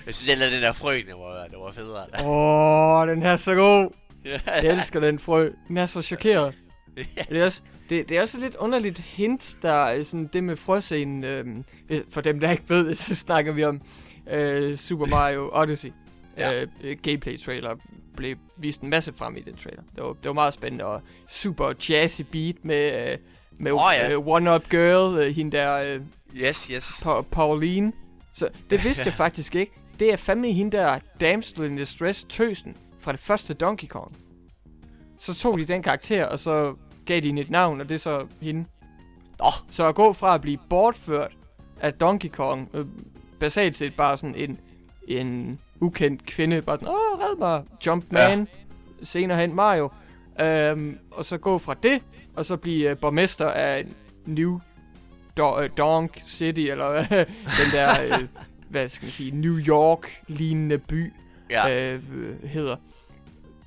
jeg synes heller, den der frø, der var, der var federe. Åh, oh, den her er så god. Jeg elsker den frø. Den er så chokeret. Det er også, det, det er også et lidt underligt hint, der er sådan det med frøscenen. Øhm, for dem, der ikke ved det, så snakker vi om øh, Super Mario Odyssey. Ja. øh, gameplay-trailer blev vist en masse frem i den trailer. Det var, det var meget spændende, og super jazzy beat med, øh, med Åh, ja. øh, One Up Girl, øh, hende der øh, Yes, yes. pa- Pauline. Så det [LAUGHS] vidste jeg faktisk ikke. Det er fandme hende der Damsel in Distress tøsen fra det første Donkey Kong. Så tog de den karakter, og så gav de hende et navn, og det er så hende. Nå, Så at gå fra at blive bortført af Donkey Kong, øh, basalt set bare sådan en, en ukendt kvinde, bare sådan, åh, red mig, Jumpman, ja. senere hen Mario, øhm, og så gå fra det, og så blive øh, borgmester af New Do- øh, Donk City, eller [LAUGHS] den der, øh, hvad skal man sige, New York-lignende by ja. øh, hedder.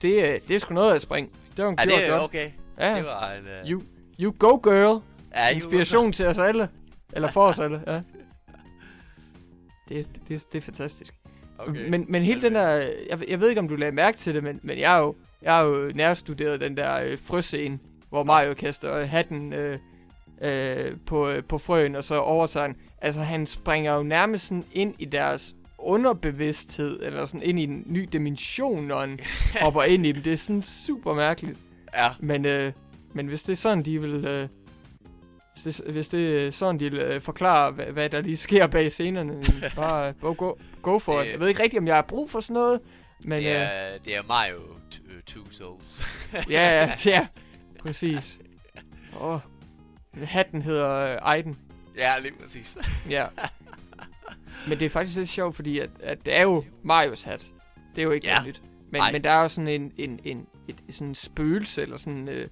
Det, øh, det er sgu noget af et spring. Det var en Ja, det er godt. okay. Ja, Det var en... Uh... you, you go girl. ja, you- Inspiration til os alle. Eller for os alle, ja. Det, det, det er fantastisk. Okay. Men, men hele den der, jeg, jeg ved ikke om du lagde mærke til det, men, men jeg har jo, jeg har jo nærstuderet den der øh, frøscene, hvor Mario kaster hatten øh, øh, på, øh, på frøen, og så overtager den. Altså han springer jo nærmest sådan ind i deres underbevidsthed, eller sådan ind i en ny dimension, når han [LAUGHS] hopper ind i dem. Det er sådan super mærkeligt. Ja, Men, øh, men hvis det er sådan, de vil... Øh, hvis, det, hvis det er sådan, de øh, forklare, hvad, hvad der lige sker bag scenerne, [LAUGHS] bare, øh, go, go for Det-. Jeg ved ikke rigtigt, om jeg har brug for sådan noget, men det øh, er, det er Mario øh, Two Souls. ja, ja, [LAUGHS] ja, præcis. Åh, hatten hedder øh, Aiden. ja, lige præcis. [LAUGHS] Ja. Men det er faktisk lidt sjovt, fordi at, at det er jo Marios hat. Det er jo ikke Ja. nyt. Men, Nej. men der er jo sådan en, en, en et, sådan en spøgelse, eller sådan, øh,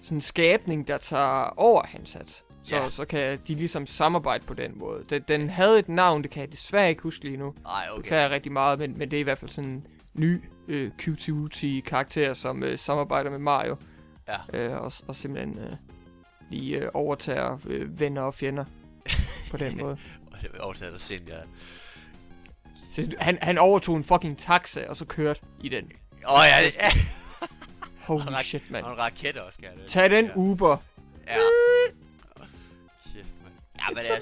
sådan en skabning, der tager over hans hat. Så, Ja. så kan de ligesom samarbejde på den måde. Den, den havde et navn, det kan jeg desværre ikke huske lige nu. Nej, Okay. okay. Beklager rigtig meget, men, men det er i hvert fald sådan en ny øh, QTUT-karakter, som øh, samarbejder med Mario. Ja. Øh, og, og simpelthen øh, lige øh, overtager øh, venner og fjender på den [LAUGHS] måde. Og det var overtaget af sind, ja. Så han, han overtog en fucking taxa, og så kørte i den. Åh, oh, ja, det. [LAUGHS] Holy Og shit, mand. Og en raket også, kan det. Tag den ja. Uber. Ja. Kæft, mand. Ja, men altså,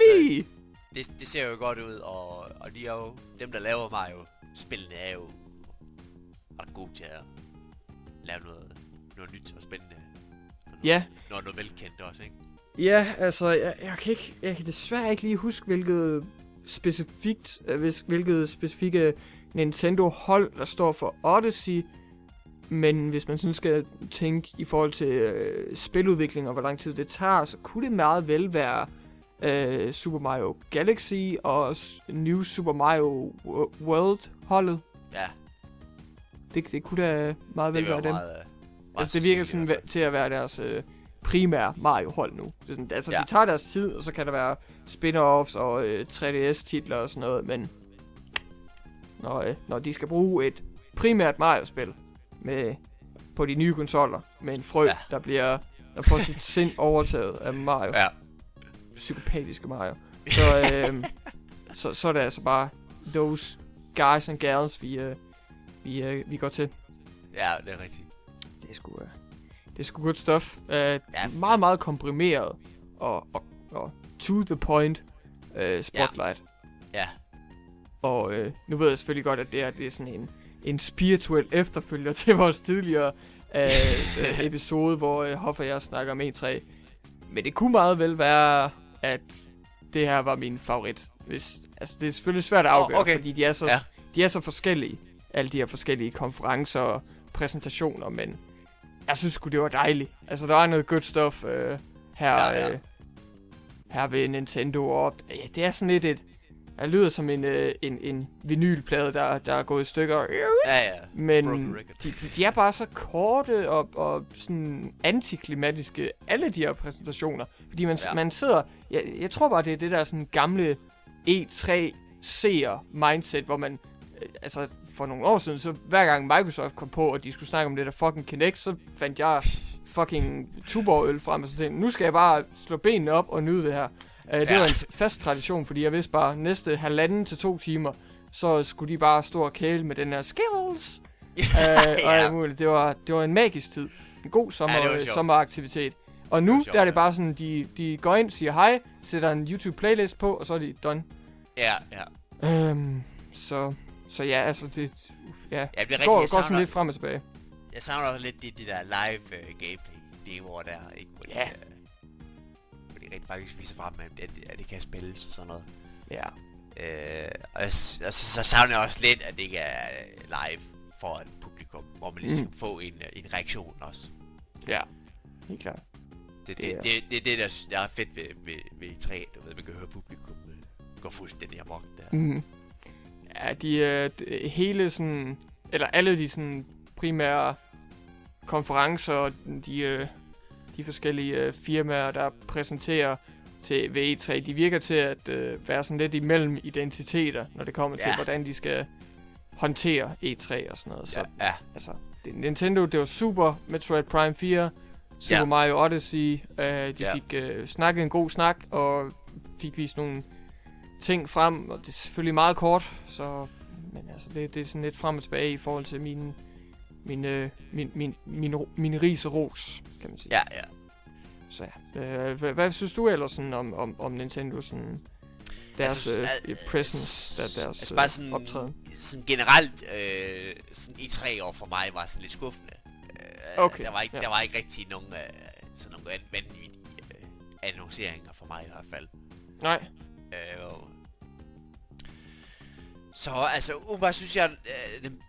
det, det ser jo godt ud, og, og de er jo, dem der laver Mario, spillene er jo ret gode til at lave noget, noget nyt og spændende. Ja. Noget, noget velkendt også, ikke? Ja, altså, jeg, jeg, kan ikke, jeg kan desværre ikke lige huske, hvilket specifikt, øh, hvilket specifikke Nintendo-hold, der står for Odyssey. Men hvis man sådan skal tænke i forhold til øh, spiludvikling og hvor lang tid det tager, så kunne det meget vel være øh, Super Mario Galaxy og New Super Mario Wo- World-holdet. Ja, Det, det kunne da meget vel være dem. meget... Altså, det virker sådan til at være deres øh, primære Mario-hold nu. Det er sådan, altså, ja. De tager deres tid, og så kan der være spin-offs og øh, 3DS-titler og sådan noget, men når, øh, når de skal bruge et primært Mario-spil med, på de nye konsoller med en frø, ja. Der bliver der får sit sind [LAUGHS] overtaget af Mario. Ja, psykopatiske Mario, så, øh, [LAUGHS] så, så er det altså bare those guys and gals, vi, øh, vi, øh, vi går til. ja, det er rigtigt. Det er uh, det er sgu godt stof. Uh, ja. Ja. Meget, meget komprimeret og, og, og to the point uh, spotlight. Ja, Og uh, nu ved jeg selvfølgelig godt, at det, her, det er sådan en, en spirituel efterfølger til vores tidligere uh, [LAUGHS] episode, hvor uh, Hoff og jeg snakker om E3. Men det kunne meget vel være, at det her var min favorit. Hvis, altså, det er selvfølgelig svært at afgøre, okay. fordi de er, så, Ja. de er så forskellige. Alle de her forskellige konferencer og præsentationer, men jeg synes sgu, det var dejligt. Altså, der var noget good stuff øh, her, Ja, ja. Øh, her ved Nintendo, og ja, det er sådan lidt et... det lyder som en, øh, en, en vinylplade, der, der er gået i stykker. Ja, ja. Men de, de, de er bare så korte og, og sådan antiklimatiske, alle de her præsentationer. Fordi man, Ja. man sidder... Jeg, jeg tror bare, det er det der sådan gamle E3 seer mindset, hvor man... øh, Altså, for nogle år siden, så hver gang Microsoft kom på, og de skulle snakke om det der fucking Kinect, så fandt jeg fucking Tuborg-øl frem, og så tænkte nu skal jeg bare slå benene op og nyde det her. Uh, det Ja. var en fast tradition, fordi jeg vidste bare, næste halvanden til to timer, så skulle de bare stå og kæle med den her Skittles, [LAUGHS] øh, og alt muligt. Det var, det var en magisk tid. En god sommer, Ja, var ja, sommeraktivitet. Og nu, Det sjovt, der er det ja. bare sådan, de, de går ind, siger hej, sætter en YouTube-playlist på, og så er de done. Ja, ja. Øhm, så, så ja, altså det, ja, Ja, det er det går, går sådan lidt frem og tilbage. jeg savner også lidt det, det der live uh, gameplay demoer der, ikke? Hvor de, Ja. øh, hvor de rent faktisk viser frem, at, at, at det kan spilles og sådan noget. Ja, Øh, og, s- og så, så savner jeg også lidt, at det ikke er øh, live for et publikum, hvor man lige Mm. skal få en, en reaktion også. ja, helt klart. Det, Det det, er- det, det, det, der, der er fedt ved, ved, ved E3, du ved, man kan høre publikum gå fuldstændig amok der. Mm. Ja, de, øh, d- hele sådan, eller alle de sådan primære konferencer, og de, øh, de forskellige øh, firmaer, der præsenterer til ved E3, de virker til at øh, være sådan lidt imellem identiteter, når det kommer til, Ja. hvordan de skal håndtere E3 og sådan noget. Så Ja, ja, altså, det, Nintendo, det var super, Metroid Prime 4, Super Ja. Mario Odyssey, øh, de Ja. fik øh, snakket en god snak, og fik vist nogle ting frem, og det er selvfølgelig meget kort, så, men altså, det, det er sådan lidt frem og tilbage i forhold til min, min, øh, min, min, min, ro- min ris og ros, kan man sige. ja, ja. Så ja. Øh, hvad, hvad synes du ellers sådan om, om, om Nintendo, sådan, deres Altså, altså, al- øh, presence, der, deres altså bare øh, sådan, optræden? sådan generelt, øh, sådan i tre år for mig var sådan lidt skuffende. Øh, Okay, Der var ikke, ja. der var ikke rigtig nogen, øh, sådan nogle van- vanvittige øh, annonceringer for mig i hvert fald. Nej, Øh, og- så altså, umiddelbart synes jeg, øh, den,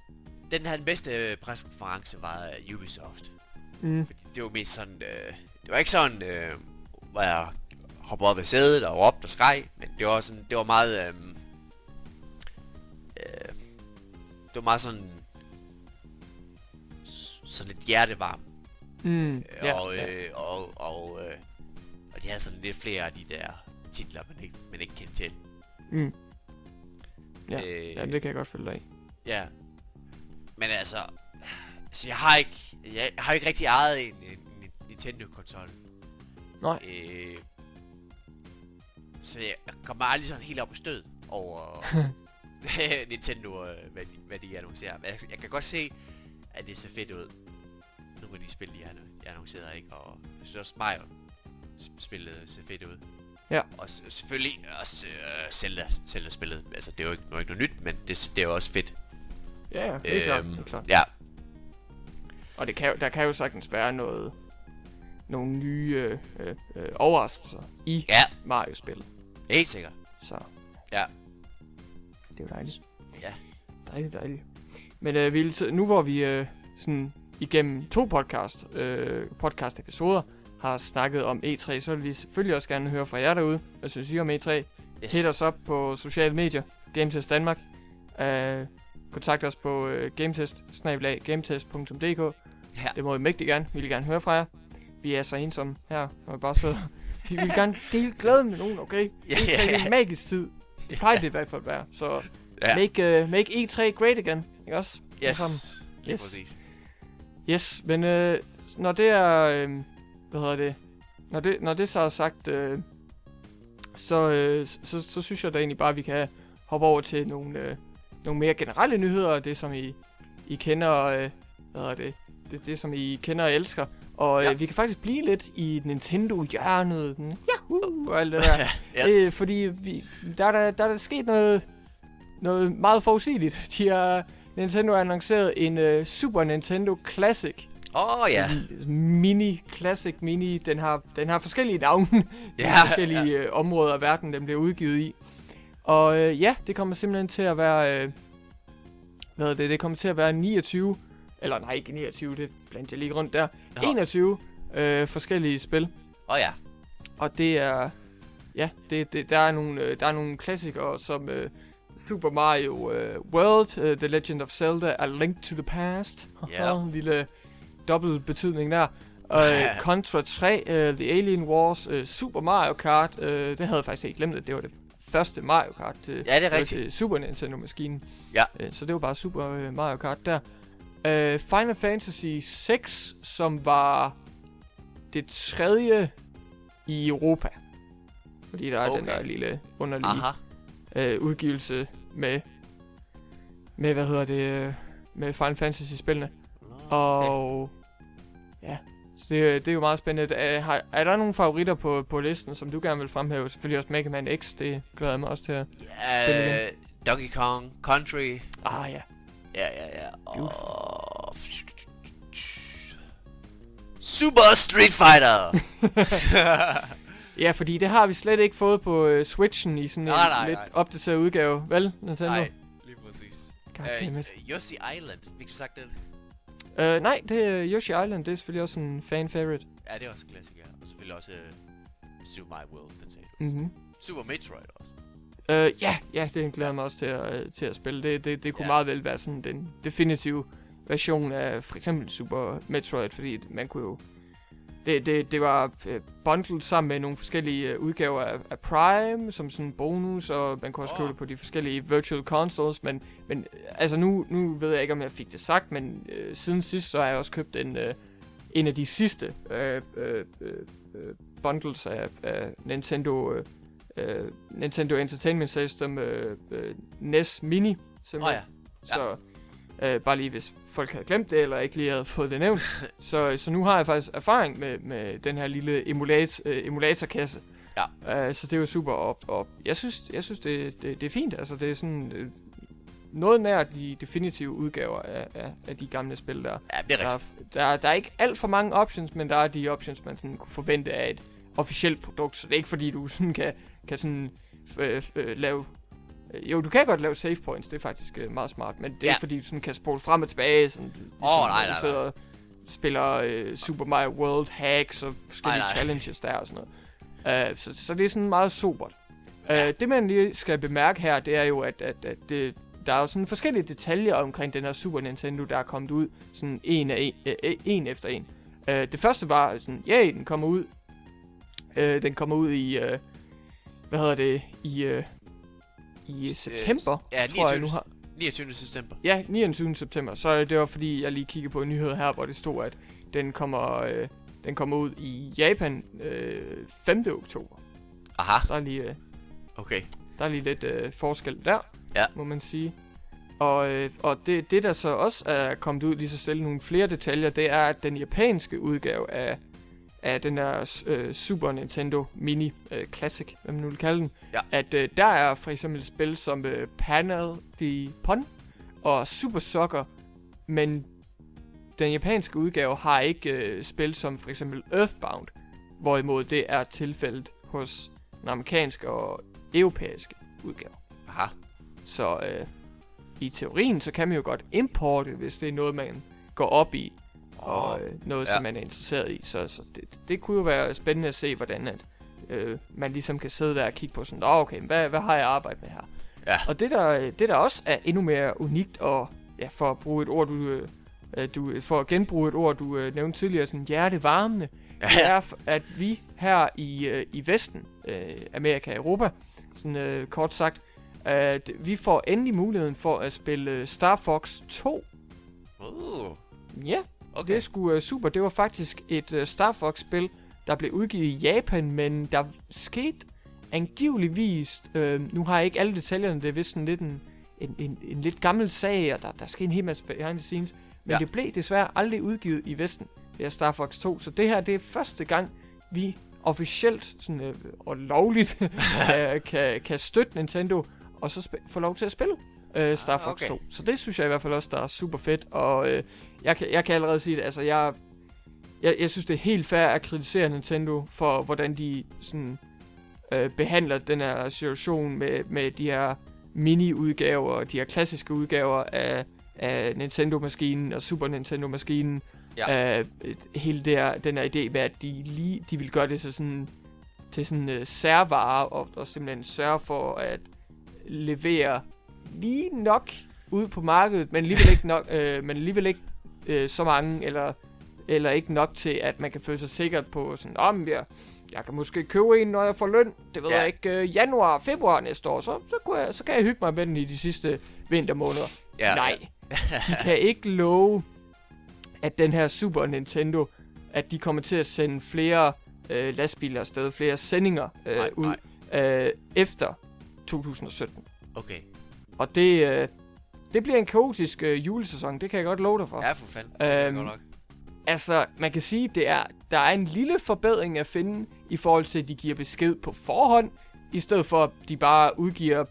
den her den bedste øh, pressekonference var øh, Ubisoft. mm, Fordi det var mest sådan, øh, det var ikke sådan, øh, hvor jeg hoppede op af sædet og råbte og skreg, men det var sådan, det var meget, øh, øh, det var meget sådan, sådan lidt hjertevarm. mm, Ja, ja, og, øh, og, og, øh, og de havde sådan lidt flere af de der titler, man ikke, man ikke kendte til. Mm. Ja, øh, ja, det kan jeg godt følge dig i. Ja. Men altså, altså jeg har ikke, jeg har ikke rigtig ejet en, en, en Nintendo-konsol. Nej. Øh, så jeg kommer aldrig sådan helt op i stød over [LAUGHS] [LAUGHS] Nintendo, øh, hvad, de, hvad de annoncerer. Men jeg, jeg kan godt se, at det ser fedt ud. Nogle af de spil, de har ikke? Og jeg synes også Mario spillet ser fedt ud. Ja. Og selvfølgelig også øh, Zelda, Zelda spillet. Altså, det er jo ikke, nu er ikke noget nyt, men det, det er jo også fedt. Ja, ja, det er klart, Øhm, det er klart. Ja, Og det kan, der kan jo sagtens være noget, nogle nye øh, øh, overraskelser i ja, Mario-spillet. helt sikkert. Så Ja. det er jo dejligt. Ja. Dejligt, dejligt. Men øh, vi, nu hvor vi øh, sådan igennem to podcast, øh, podcast-episoder har snakket om E3, så vil vi selvfølgelig også gerne høre fra jer derude. Hvad synes I om E3? Yes. Hit os op på sociale medier. Gametest Danmark. Uh, kontakt os på uh, gametest gametest.dk Ja. Det må vi mægtig gerne. Vi vil gerne høre fra jer. Vi er så ensomme her, og vi bare sidder. [LAUGHS] vi vil gerne dele glæden med nogen, okay? Ja, [LAUGHS] E3 ja, det er en magisk tid. Det plejer det i hvert fald at være. Så Ja. make, uh, make E3 great again. Ikke også? Yes. Lige Yes. præcis. Yes, men øh, når det er, øh, hvad hedder det, når det, når det så er sagt, øh, så, øh, så, så synes jeg da egentlig bare, at vi kan hoppe over til nogle, øh, nogle mere generelle nyheder, det som I, I kender, øh, hvad hedder det, det, det som I kender og elsker. Og øh, Ja. vi kan faktisk blive lidt i Nintendo-hjørnet, den, Yahoo, [LAUGHS] og alt det der. [LAUGHS] yes. Øh, fordi vi, der, er der, der er sket noget, noget meget forudsigeligt. De har, Nintendo har annonceret en uh, Super Nintendo Classic. Åh, oh, ja. En Mini, Classic Mini. Den har, den har forskellige navne. [LAUGHS] Ja, Ja, forskellige ja. områder af verden, den bliver udgivet i. Og øh, ja, det kommer simpelthen til at være... Øh, hvad er det? Det kommer til at være 29... Eller nej, ikke 29, det blandt jeg lige rundt der. Nå. 21 øh, forskellige spil. Åh, oh, ja. Og det er... ja, det, det, der, er nogle, øh, der er nogle klassikere som øh, Super Mario øh, World, øh, The Legend of Zelda, A Link to the Past. Ja. en [LAUGHS] lille dobbelt betydning der. Og øh, Contra 3, øh, The Alien Wars, øh, Super Mario Kart, øh, det havde jeg faktisk ikke glemt, at det var det første Mario Kart til, Ja, det er rigtigt. til Super Nintendo-maskinen. Ja. Øh, så det var bare Super Mario Kart der. Øh, Final Fantasy 6, som var det tredje i Europa. Fordi der er okay. den der lille underlige Aha. øh, udgivelse med, med, hvad hedder det, med Final Fantasy-spillene. Okay. Og ja, så det, det er jo meget spændende. Er, har, er der nogle favoritter på, på listen, som du gerne vil fremhæve? Selvfølgelig også Mega Man X, det glæder jeg mig også til at... Ja, Donkey Kong Country. Ah ja, Ja, ja, ja. Og... Super Street Fighter! [LAUGHS] ja, fordi det har vi slet ikke fået på uh, Switchen i sådan en Nej, nej, lidt nej. opdateret udgave, vel, Nintendo? Nej, lige præcis. Goddammit. Uh, Yoshi Island, fik du sagt det? Uh, nej, det er Yoshi Island, det er selvfølgelig også en fan favorite. Ja, det er også en klassiker. Og selvfølgelig også uh, Super Mario World, den sagde du. Mhm. Super Metroid også. Uh, ja, ja, det glæder mig også til at, uh, til at spille. Det, det, det kunne Ja. meget vel være sådan den definitive version af for eksempel Super Metroid, fordi man kunne jo... Det, det, det var uh, bundlet sammen med nogle forskellige uh, udgaver af, af Prime, som sådan en bonus, og man kunne også Åh. købe det på de forskellige virtual consoles, men, men øh, altså nu, nu ved jeg ikke, om jeg fik det sagt, men uh, siden sidst, så har jeg også købt en, uh, en af de sidste uh, uh, uh, bundles af, af Nintendo... Uh, øh, Nintendo Entertainment System øh, øh, NES Mini, simpelthen. oh, ja. Så øh, bare lige hvis folk havde glemt det, eller ikke lige havde fået det nævnt. [LAUGHS] så, så nu har jeg faktisk erfaring med, med den her lille emulat, øh, emulatorkasse. Ja. Øh, så det er jo super, og, og jeg synes, jeg synes det, det, det er fint. Altså det er sådan øh, noget nær de definitive udgaver af, af, af de gamle spil der. Ja, det er Der er, rigtigt. der, er- der er ikke alt for mange options, men der er de options, man sådan kunne forvente af et officielt produkt. Så det er ikke fordi, du sådan kan, kan sådan, øh, øh, lave... Øh, jo, du kan godt lave save points, det er faktisk øh, meget smart, men det er Ja. ikke fordi, du sådan kan spole frem og tilbage, sådan, ligesom, Åh, nej, nej, sidder og spiller øh, Super Mario World hacks og forskellige Nej, nej. challenges der og sådan noget. Uh, så, så det er sådan meget sobert. Uh, det man lige skal bemærke her, det er jo, at, at, at det, der er jo sådan forskellige detaljer omkring den her Super Nintendo, der er kommet ud sådan en, af en, øh, en efter en. Uh, det første var sådan, ja, den kommer ud. Uh, den kommer ud i, uh, hvad hedder det, i, uh, i september, ja, tror jeg 29. nu har. 29. september. Ja, 29. september. Så det var fordi, jeg lige kiggede på en nyhed her, hvor det stod, at den kommer, øh, den kommer ud i Japan øh, 5. oktober. Aha, Der er lige, øh, okay. der er lige lidt øh, forskel der, Ja. må man sige. Og, øh, og det, det, der så også er kommet ud lige så stille nogle flere detaljer, det er, at den japanske udgave af, af den der øh, Super Nintendo Mini øh, Classic, hvad man nu vil kalde den, Ja. at øh, der er for eksempel spil som øh, Panel de Pon og Super Soccer, men den japanske udgave har ikke øh, spil som for eksempel Earthbound, hvorimod det er tilfældet hos den amerikanske og europæiske udgave. Aha. Så øh, i teorien, så kan man jo godt importe, hvis det er noget, man går op i, og øh, noget, ja. som man er interesseret i. Så, så det, det kunne jo være spændende at se, hvordan at, øh, man ligesom kan sidde der og kigge på sådan, "Nå, okay, hvad, hvad har jeg arbejdet med her? Ja. Og det der, det der også er endnu mere unikt, og ja, for at bruge et ord, du, øh, du for at genbruge et ord, du øh, nævnte tidligere, sådan hjertevarmende, det Ja, er, f- at vi her i, øh, i Vesten, øh, Amerika og Europa, sådan øh, kort sagt, at vi får endelig muligheden for at spille øh, Star Fox 2. Uh, Ja, okay. det sgu øh, super. Det var faktisk et øh, Star Fox-spil, der blev udgivet i Japan, men der skete angiveligvis, øh, nu har jeg ikke alle detaljerne, det er vist sådan lidt en, en, en, en lidt gammel sag, og der, der skete en hel masse behind the scenes, men Ja. det blev desværre aldrig udgivet i Vesten, det er Star Fox 2, så det her, det er første gang, vi officielt sådan, øh, og lovligt kan, [LAUGHS] kan, kan støtte Nintendo, og så få lov til at spille øh, Star Ah, Fox okay. 2. Så det synes jeg i hvert fald også, der er super fedt, og øh, jeg, kan, jeg kan allerede sige det, altså jeg, jeg, jeg synes det er helt fair at kritisere Nintendo for, hvordan de sådan øh, behandler den her situation med, med de her mini-udgaver, de her klassiske udgaver af, af Nintendo-maskinen og Super Nintendo-maskinen. Ja. Øh, hele der, den her idé med, at de lige de vil gøre det så sådan til sådan øh, særvarer, og, og simpelthen sørge for at levere lige nok ud på markedet, men alligevel ikke, nok, øh, men alligevel ikke øh, så mange, eller, eller ikke nok til, at man kan føle sig sikker på sådan, om jeg, jeg kan måske købe en, når jeg får løn, det ved Ja. jeg ikke, øh, januar, februar næste år, så, så, kunne jeg, så kan jeg hygge mig med den i de sidste vintermåneder. Ja, Nej, [LAUGHS] de kan ikke love, at den her Super Nintendo, at de kommer til at sende flere øh, lastbiler afsted, flere sendinger øh, Nej, ud nej. øh, efter 2017. Okay. Og det, øh, det bliver en kaotisk øh, julesæson, det kan jeg godt love dig for. Ja, for fanden. Øhm, godt nok. Altså, man kan sige, det er, der er en lille forbedring at finde i forhold til, at de giver besked på forhånd, i stedet for, at de bare udgiver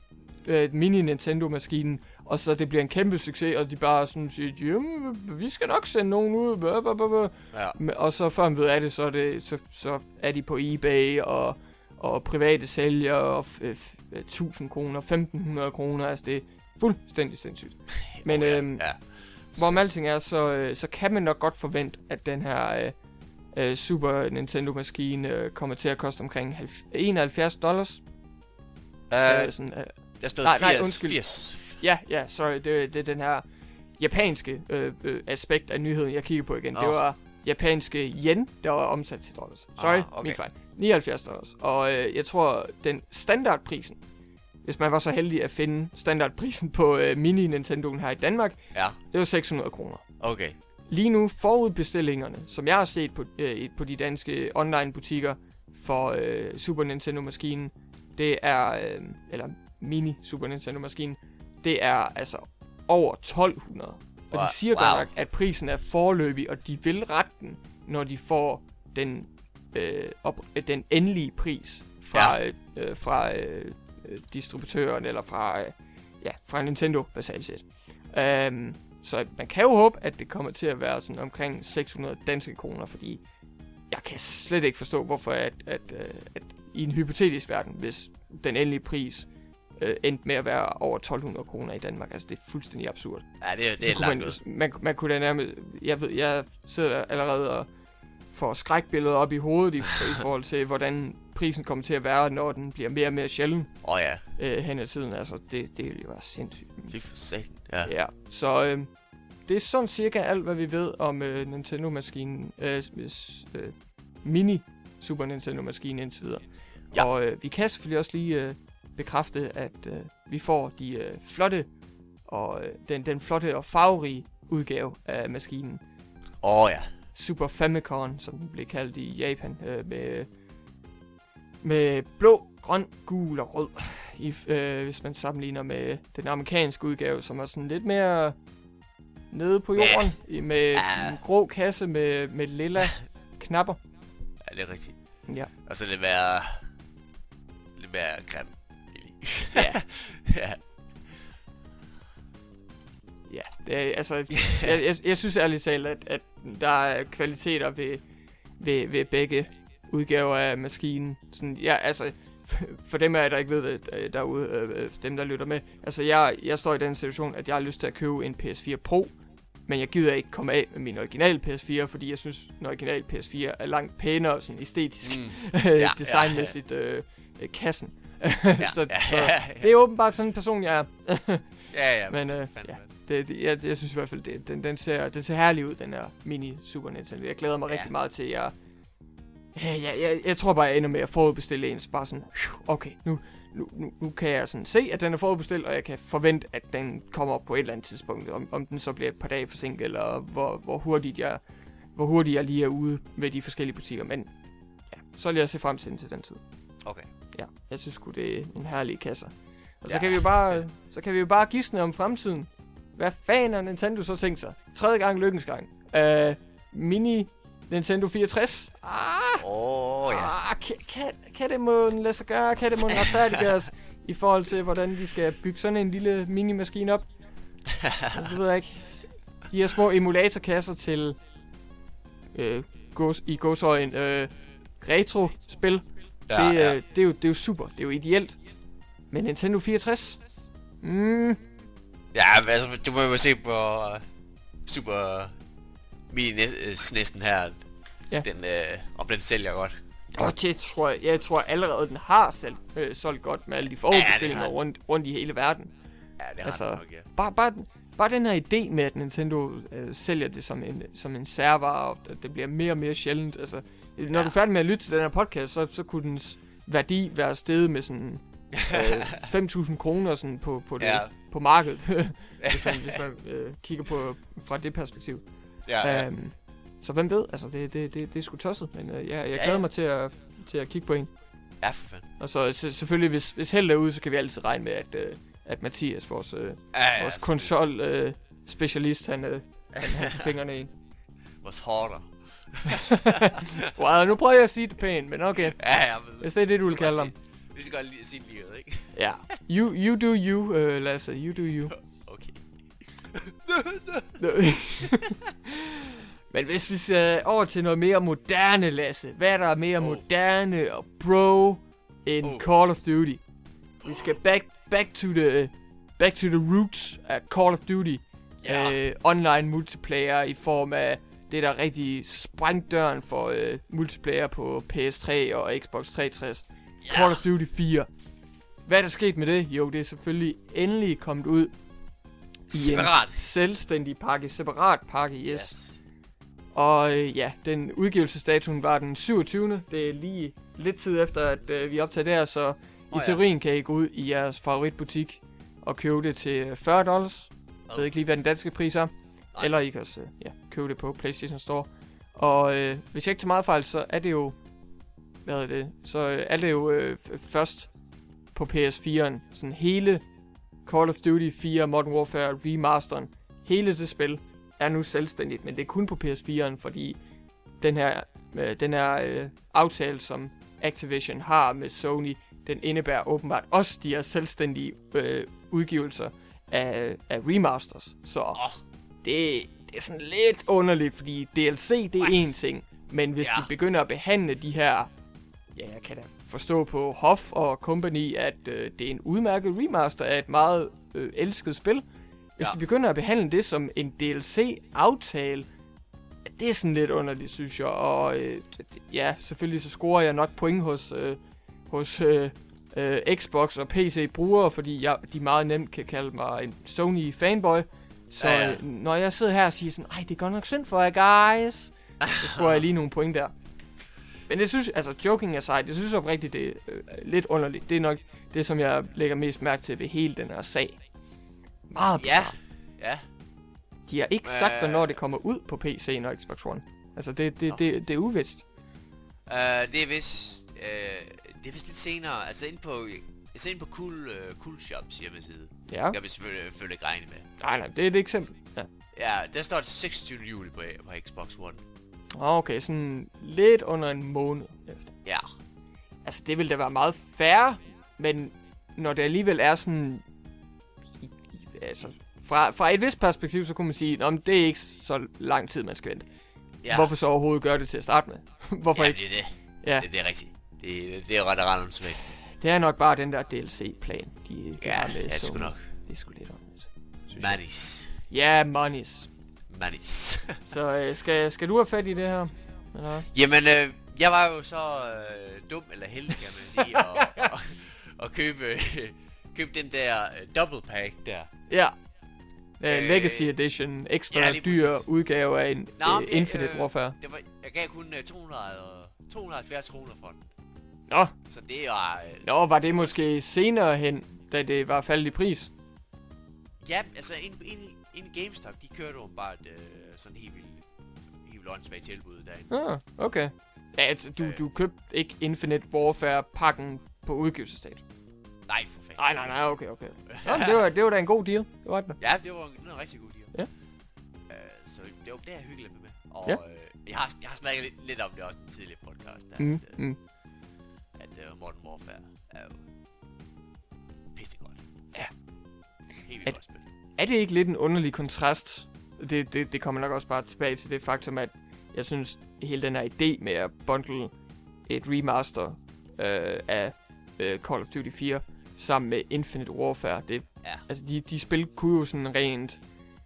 øh, mini-Nintendo-maskinen, og så det bliver en kæmpe succes, og de bare sådan siger, jamen, vi skal nok sende nogen ud, blah, blah, blah, blah. Ja. Og så før man ved af det, så er, det, så, så er de på eBay og, og private sælger og f- 1000 kroner, 1500 kroner. Altså det er fuldstændig sindssygt. [LAUGHS] Men Oh, ja, øhm, ja. hvorom alting er, så, øh, så kan man nok godt forvente, at den her øh, øh, Super Nintendo-maskine øh, kommer til at koste omkring 70 71 dollars. Øh, Øh, sådan, øh, der stod nej, 80, nej, undskyld. 80. ja, ja, sorry, det, det er den her japanske øh, øh, aspekt af nyheden, jeg kigger på igen. Det Nå. var japanske yen, der var omsat til dollars. Sorry, Ah, okay. min fejl. 79 dollars. Og øh, jeg tror, den standardprisen, hvis man var så heldig at finde standardprisen på øh, mini Nintendoen her i Danmark, Ja, det var 600 kroner. okay. Lige nu forudbestillingerne, som jeg har set på, øh, på de danske online butikker for øh, Super Nintendo-maskinen, det er, øh, eller mini Super Nintendo-maskinen, det er altså over 1200. Og Wow. de siger Wow. godt nok, at prisen er forløbig, og de vil rette den, når de får den, øh, op, øh, den endelige pris fra, ja. øh, øh, fra øh, øh, distributøren, eller fra, øh, ja, fra Nintendo, basalt set. Um, så man kan jo håbe, at det kommer til at være sådan omkring 600 danske kroner, fordi jeg kan slet ikke forstå, hvorfor at, at, at, at i en hypotetisk verden, hvis den endelige pris øh, endte med at være over 1200 kroner i Danmark, altså det er fuldstændig absurd. Ja, det, er- det er langt man, ud. man, man kunne da nærmest, jeg ved, jeg sidder allerede og får skrækbilleder op i hovedet i, i [LAUGHS] forhold til, hvordan prisen kommer til at være, når den bliver mere og mere sjælden Åh oh, ja, øh, hen ad tiden. Altså, det, det vil jo være sindssygt. det er for satan. Ja. Ja, så øh, det er sådan cirka alt, hvad vi ved om øh, Nintendo-maskinen, øh, s- øh, mini Super Nintendo-maskinen indtil videre. Ja. Og øh, vi kan selvfølgelig også lige øh, bekræfte, at øh, vi får de øh, flotte og øh, den, den flotte og farverige udgave af maskinen. Åh oh, ja. Super Famicom, som den blev kaldt i Japan, øh, med, med blå, grøn, gul og rød. I, øh, hvis man sammenligner med den amerikanske udgave, som er sådan lidt mere nede på jorden, i- med Ja. en grå kasse med, med lilla knapper. Ja, det er rigtigt. Ja. Og så lidt mere... Lidt mere grim. Ja. [LAUGHS] ja. Ja, det altså, jeg, jeg, jeg synes ærligt talt, at, at der er kvaliteter ved, ved, ved begge udgaver af maskinen. Sådan, ja, altså, [LAUGHS] for dem af jer, der ikke ved det øh, derude, øh, dem der lytter med. Altså, jeg, jeg står i den situation, at jeg har lyst til at købe en PS4 Pro, men jeg gider ikke komme af med min originale PS4, fordi jeg synes, den originale PS4 er langt pænere sådan æstetisk, Mm. [LAUGHS] ja, designmæssigt, øh, øh, kassen. [LAUGHS] Ja, så, ja, så ja, det er åbenbart sådan en person, jeg er. [LAUGHS] ja, ja, [LAUGHS] Men, øh, ja. Det, det, jeg, jeg synes i hvert fald, det, den, den, ser, den ser herlig ud, den her mini Super Nintendo. Jeg glæder mig Ja. rigtig meget til, at jeg... Ja, jeg, jeg, jeg tror bare, jeg ender med at forudbestille en, så bare sådan, okay, nu, nu, nu, nu kan jeg sådan se, at den er forudbestilt, og jeg kan forvente, at den kommer på et eller andet tidspunkt. Om, om den så bliver et par dage forsinket, eller hvor, hvor, hurtigt jeg, hvor hurtigt jeg lige er ude med de forskellige butikker. Men ja, så vil jeg se frem til den til den tid. Okay. Ja, jeg synes sgu, det er en herlig kasse. Og så Ja. kan vi jo bare, så kan vi jo bare gisne om fremtiden. Hvad fanden har Nintendo så tænkt sig? Tredje gang lykkens gang. Uh, mini Nintendo 64. Ah, oh, ja. ah kan, kan, kan det må lade sig gøre? Kan det må retfærdiggøres [LAUGHS] i forhold til, hvordan de skal bygge sådan en lille minimaskine op? altså, ved jeg ikke. De her små emulatorkasser til øh, gås, i godsøjen øh, retro-spil. Ja, det, ja. øh, det, er jo, det er jo super. Det er jo ideelt. Men Nintendo 64? Mm, Ja, altså, du må jo se på uh, Super Mini øh, SNES'en her. Ja. Den, øh, om den sælger godt. Og det tror jeg, jeg tror allerede, den har selv, øh, solgt godt med alle de forudbestillinger ja, den. rundt, rundt i hele verden. Ja, det har Altså, altså, nok, ja. Bare, bare, bare den her idé med, at Nintendo øh, sælger det som en, som en servare, og at det bliver mere og mere sjældent. Altså, når ja. Du er færdig med at lytte til den her podcast, så, så kunne dens værdi være steget med sådan øh, [LAUGHS] 5.000 kroner sådan på, på, det, ja. På markedet, [LAUGHS] hvis man, hvis man øh, kigger på fra det perspektiv. Ja, ja. Øhm, så hvem ved? Altså, det, det, det, det er sgu tosset, men øh, jeg, jeg Ja, glæder ja. mig til at, til at kigge på en. ja, for fanden. Og så se- selvfølgelig, hvis, hvis held er ude, så kan vi altid regne med, at, øh, at Mathias, vores, øh, Ja, ja, vores selvfølgelig. konsol øh, specialist, han, øh, han har [LAUGHS] fingrene i. Vores hårder. [LAUGHS] Wow, nu prøver jeg at sige det pænt, men okay. Ja, ja, men... Hvis det er det, du vil kalde ham. Vi skal godt lige sige livet, ikke? [LAUGHS] Ja. You, you do you, øh, Lasse. You do you. [LAUGHS] Okay. men hvis vi ser over til noget mere moderne, Lasse. Hvad er der mere Oh. moderne og bro end Oh. Call of Duty? Vi skal back, back, to the, back to the roots af Call of Duty. Ja. øh, online multiplayer i form af det, der rigtig sprængte døren for øh, multiplayer på PS3 og Xbox 360. Ja. Call of Duty 4. Hvad er der sket med det? Jo, det er selvfølgelig endelig kommet ud i Separat. en selvstændig pakke, separat pakke, yes. yes. Og øh, ja, den udgivelsesdatoen var den 27. Det er lige lidt tid efter, at øh, vi optager der, så oh, i ja. teorien kan I gå ud i jeres favoritbutik og købe det til 40 dollars. Jeg ved ikke lige, hvad den danske pris er. Nej. Eller I kan også øh, ja, købe det på PlayStation Store. Og øh, hvis jeg ikke tager meget fejl, så er det jo... Hvad er det? Så øh, er det jo øh, først på PS4'en. Sådan hele Call of Duty 4 Modern Warfare remasteren. Hele det spil er nu selvstændigt, men det er kun på PS4'en, fordi den her, øh, den her øh, aftale, som Activision har med Sony, den indebærer åbenbart også de her selvstændige øh, udgivelser af, af remasters. Så Åh, det, det er sådan lidt underligt, fordi DLC, det er én ting. Men hvis Ja. de begynder at behandle de her... Ja, jeg kan da forstå på Hoff og Company, at øh, det er en udmærket remaster af et meget øh, elsket spil. Hvis Ja. de begynder at behandle det som en DLC-aftale, det er sådan lidt underligt, synes jeg. Og øh, ja, selvfølgelig så scorer jeg nok point hos, øh, hos øh, øh, Xbox og PC-brugere, fordi jeg, de meget nemt kan kalde mig en Sony-fanboy. Så Ja, ja. når jeg sidder her og siger sådan, ej, det er godt nok synd for jer, guys, så scorer jeg lige nogle point der. Men det synes, altså joking aside, jeg synes oprigtigt, det er øh, lidt underligt. Det er nok det, som jeg lægger mest mærke til ved hele den her sag. Meget Ja. bizarre. Ja. De har ikke sagt, hvornår det kommer ud på PC og Xbox One. Altså, det, det, Nå. det, det er uvist. Uh, det er vist... Uh, det er vist lidt senere. Altså ind på... Altså ind på Cool, uh, cool Shops hjemmeside. Ja. Jeg vil selvfølgelig, selvfølgelig ikke regne med. Nej, nej, det er et eksempel. Ja. Ja, der står det 26. juli på, på Xbox One. Okay, sådan lidt under en måned efter. Ja. Altså, det vil da være meget fair, men når det alligevel er sådan... I, i, altså, fra, fra et vist perspektiv, så kunne man sige, at det er ikke så lang tid, man skal vente. ja. Hvorfor så overhovedet gøre det til at starte med? [LAUGHS] Hvorfor ja, ikke? det er det. Ja, Det, det er rigtigt. Det, det er ret ret åndssvagt. Det er nok bare den der DLC-plan, de, de Ja, har med det er nok. Det er sgu lidt underligt. Manis. Ja, monies. Manis. [LAUGHS] Så øh, skal, skal du have fat i det her? Eller? Jamen, øh, jeg var jo så øh, dum eller heldig, kan man sige, at, [LAUGHS] at købe, købe den der øh, double pack der. Ja. Øh, Øh, Legacy Edition, ekstra ja, ja, dyr præcis. udgave af en Nå, øh, Infinite øh, Warfare. Det var, jeg gav kun øh, 200, og 270 kroner for den. Nå, Så det var... Øh, Nå, var det måske senere hen, da det var faldet i pris? ja, altså ind, ind, ind i GameStop, de kørte et øh, sådan helt vildt, helt vildt tilbud derinde. Ah, okay. Ja, altså, du, Øh. du købte ikke Infinite Warfare-pakken på udgivelsesdato? Nej, for fanden. Nej, nej, nej, okay, okay. [LAUGHS] Nå, det, var, det var da en god deal. Det var det. Ja, det var en, det var en rigtig god deal. Ja. Øh, så det var det, jeg hyggeligt med. Og Ja. øh, jeg, har, jeg har snakket lidt, lidt om det også i den tidligere podcast. At, Mm, øh, mm. At uh, Modern Warfare er jo pissegodt. Ja. Helt vildt spil. Er det ikke lidt en underlig kontrast? Det, det, det kommer nok også bare tilbage til det faktum, at jeg synes, hele den her idé med at bundle et remaster øh, af øh, Call of Duty 4 sammen med Infinite Warfare, det, Ja. altså de, de spil kunne jo sådan rent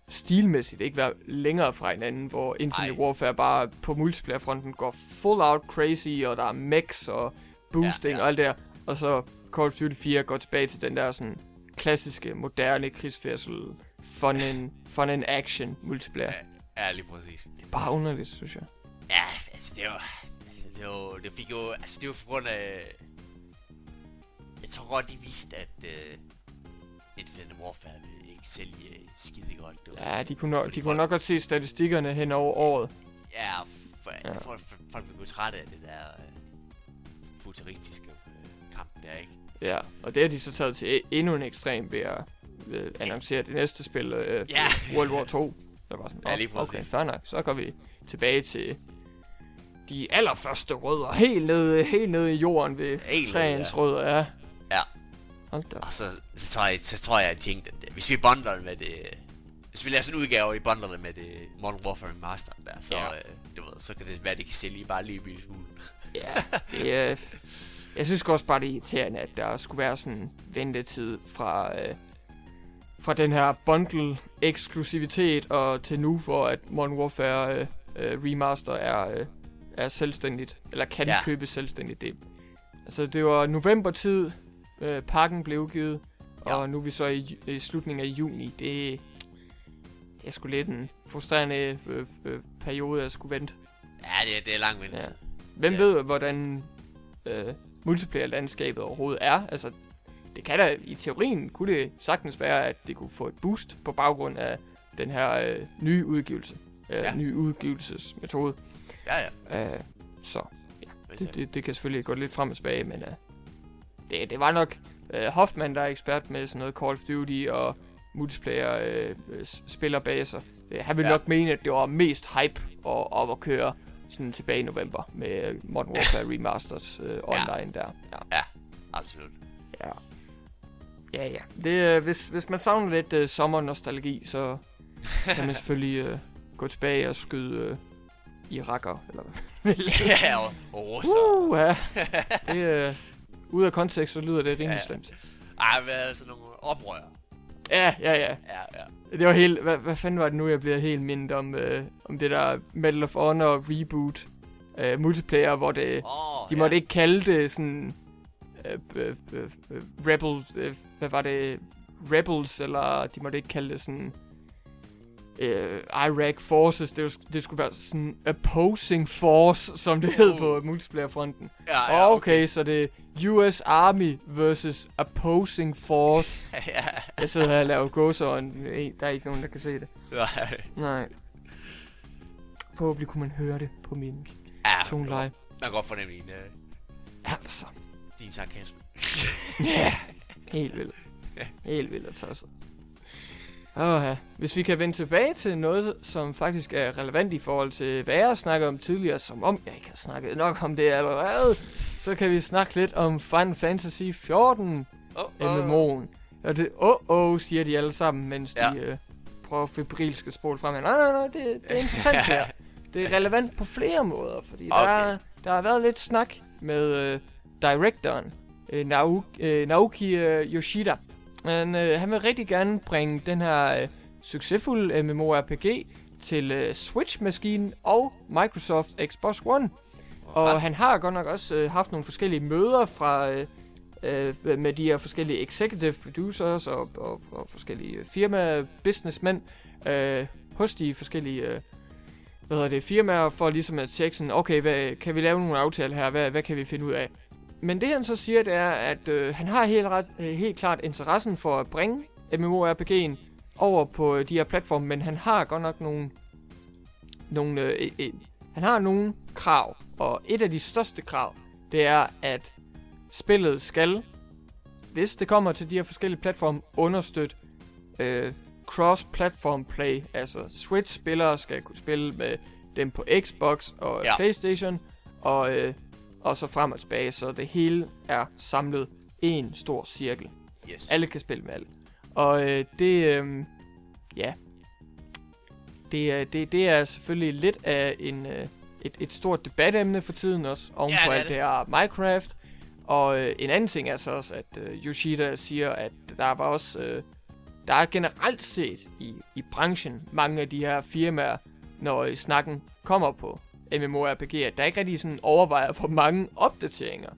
stilmæssigt ikke være længere fra hinanden, hvor Infinite Ej. Warfare bare på multiplayer-fronten går full out crazy, og der er mechs og boosting Ja, ja, og alt det der. Og så Call of Duty 4 går tilbage til den der sådan klassiske, moderne krigsfærsel, fun and, fun and action multiplayer. Ja, ja, lige præcis. Det er bare underligt, synes jeg. Ja, altså det var... Altså, det var... Det fik jo... Altså det var for grund af... Jeg tror godt, de vidste, at... Uh, Infinite Warfare ville ikke sælge uh, skide godt. Det var, Ja, de kunne, nok, de kunne folk- nok godt se statistikkerne hen over året. Ja, for, ja. For, for, folk blev trætte af det der uh, futuristiske kamp der, ikke? Ja, og det har de så taget til e- endnu en ekstrem ved at øh, annoncere det næste spil, øh, Ja. World War 2. Der var sådan, Ja, "Nå, lige okay, fair nok. Så går vi tilbage til de allerførste rødder, helt nede, helt nede i jorden ved Helt træens ja. rødder, ja. Ja. Hold da. Og så, så, tror jeg, så tror jeg, at jeg tænkte, at hvis vi bundler med det... Hvis vi laver sådan en udgave, i bundler det med det Modern Warfare Master der, så, Ja. øh, du ved, så kan det være, at det kan sælge bare lige en lille smule. Ja, det er... Jeg synes også bare, det er irriterende, at der skulle være sådan en ventetid fra, øh, fra den her bundle-eksklusivitet og til nu, hvor at Modern Warfare øh, øh, Remaster er, øh, er selvstændigt, eller kan Ja. ja. købes selvstændigt. Det, altså, det var november-tid, øh, pakken blev udgivet, Ja. og nu er vi så i, i slutningen af juni. Det, det er sgu lidt en frustrerende øh, øh, periode at skulle vente. Ja, det, er- det er lang ventetid. Hvem Ja. ja. ved, hvordan øh, multiplayer-landskabet overhovedet er? Altså, det kan da, i teorien kunne det sagtens være, at det kunne få et boost på baggrund af den her øh, nye udgivelse. Øh, Ja. ja. Nye udgivelsesmetode. Ja, ja. Øh, så Men, det, det, det kan selvfølgelig gå lidt frem og tilbage, men øh, det, det var nok øh, Hoffman, der er ekspert med sådan noget Call of Duty og multiplayer øh, spillerbaser. Øh, han ville Ja. ja. nok mene, at det var mest hype at, op at køre sådan tilbage i november med øh, Modern Warfare [LAUGHS] Remastered øh, online der. Ja. absolut. Ja, ja. ja. Det, øh, hvis, hvis man savner lidt øh, sommernostalgi, så kan man [LAUGHS] selvfølgelig øh, gå tilbage og skyde øh, irakker, eller hvad [LAUGHS] ja, og, og russer. Uh, ja. Det, øh, ud af kontekst, så lyder det rimelig Ja. ja. slemt. Ej, hvad er sådan nogle oprør? Ja, ja, ja. Ja, ja. Det var helt... Hvad, hvad fanden var det nu, jeg bliver helt mindet om, øh, om det der Medal of Honor reboot øh, multiplayer, hvor det... Oh, De ja. måtte ikke kalde det sådan... Øh, øh, øh, øh, Rebel... Øh, hvad var det? Rebels, eller de måtte ikke kalde det sådan... Øh, Iraq Forces, det, det skulle være sådan Opposing Force, som det hed Uh. på multiplayer-fronten. Ja, Ja, okay, okay, så det er US Army versus Opposing Force. [LAUGHS] ja, Jeg sidder her og laver gåser, og en- der er ikke nogen, der kan se det. ja. Nej. Forhåbentlig kunne man høre det på min ja toneleje. Man kan godt fornemme din, uh, Altså, din sarkasme. ja, [LAUGHS] helt vildt. Helt vildt at tosset. Åh ja. Hvis vi kan vende tilbage til noget, som faktisk er relevant i forhold til, hvad jeg snakkede om tidligere, som om jeg ikke har snakket nok om det allerede, så kan vi snakke lidt om Final Fantasy 14 Oh, MMO'en. Og det, åh, oh, oh, siger de alle sammen, mens Ja. de øh, prøver febrilsk at spole frem. Nej, nej, nej, det, det er interessant [LAUGHS] her. Det er relevant på flere måder, fordi okay. der, er- der har været lidt snak med øh, directoren, øh, Naoki, øh, Naoki øh, Yoshida. Men, øh, han vil rigtig gerne bringe den her øh, succesfulde MMORPG til øh, Switch-maskinen og Microsoft Xbox One. Og han har godt nok også øh, haft nogle forskellige møder fra øh, øh, med de her forskellige executive producers og, og, og forskellige firma businessmænd øh, hos de forskellige øh, hvad hedder det, firmaer for ligesom at tjekke sådan, okay, hvad, kan vi lave nogle aftaler her, hvad, hvad kan vi finde ud af? Men det han så siger, det er, at øh, han har helt, ret, øh, helt klart interessen for at bringe MMORPG'en over på øh, de her platforme, men han har godt nok nogle, nogle øh, øh, han har nogle krav, og et af de største krav, det er, at spillet skal, hvis det kommer til de her forskellige platforme, understøtte øh, cross-platform play. Altså Switch-spillere skal kunne spille med dem på Xbox og ja. Playstation, og, øh, og så frem og tilbage, så det hele er samlet en stor cirkel. Yes. Alle kan spille med alle. Og øh, det, øh, ja, det, er- det, det er selvfølgelig lidt af en, øh, et, et stort debatemne for tiden også, oven Ja, det er det her Minecraft. Og øh, en anden ting er så også, at øh, Yoshida siger, at der var også øh, der er generelt set i, i branchen mange af de her firmaer, når øh, snakken kommer på MMORPG, at der ikke rigtig sådan overvejer, hvor mange opdateringer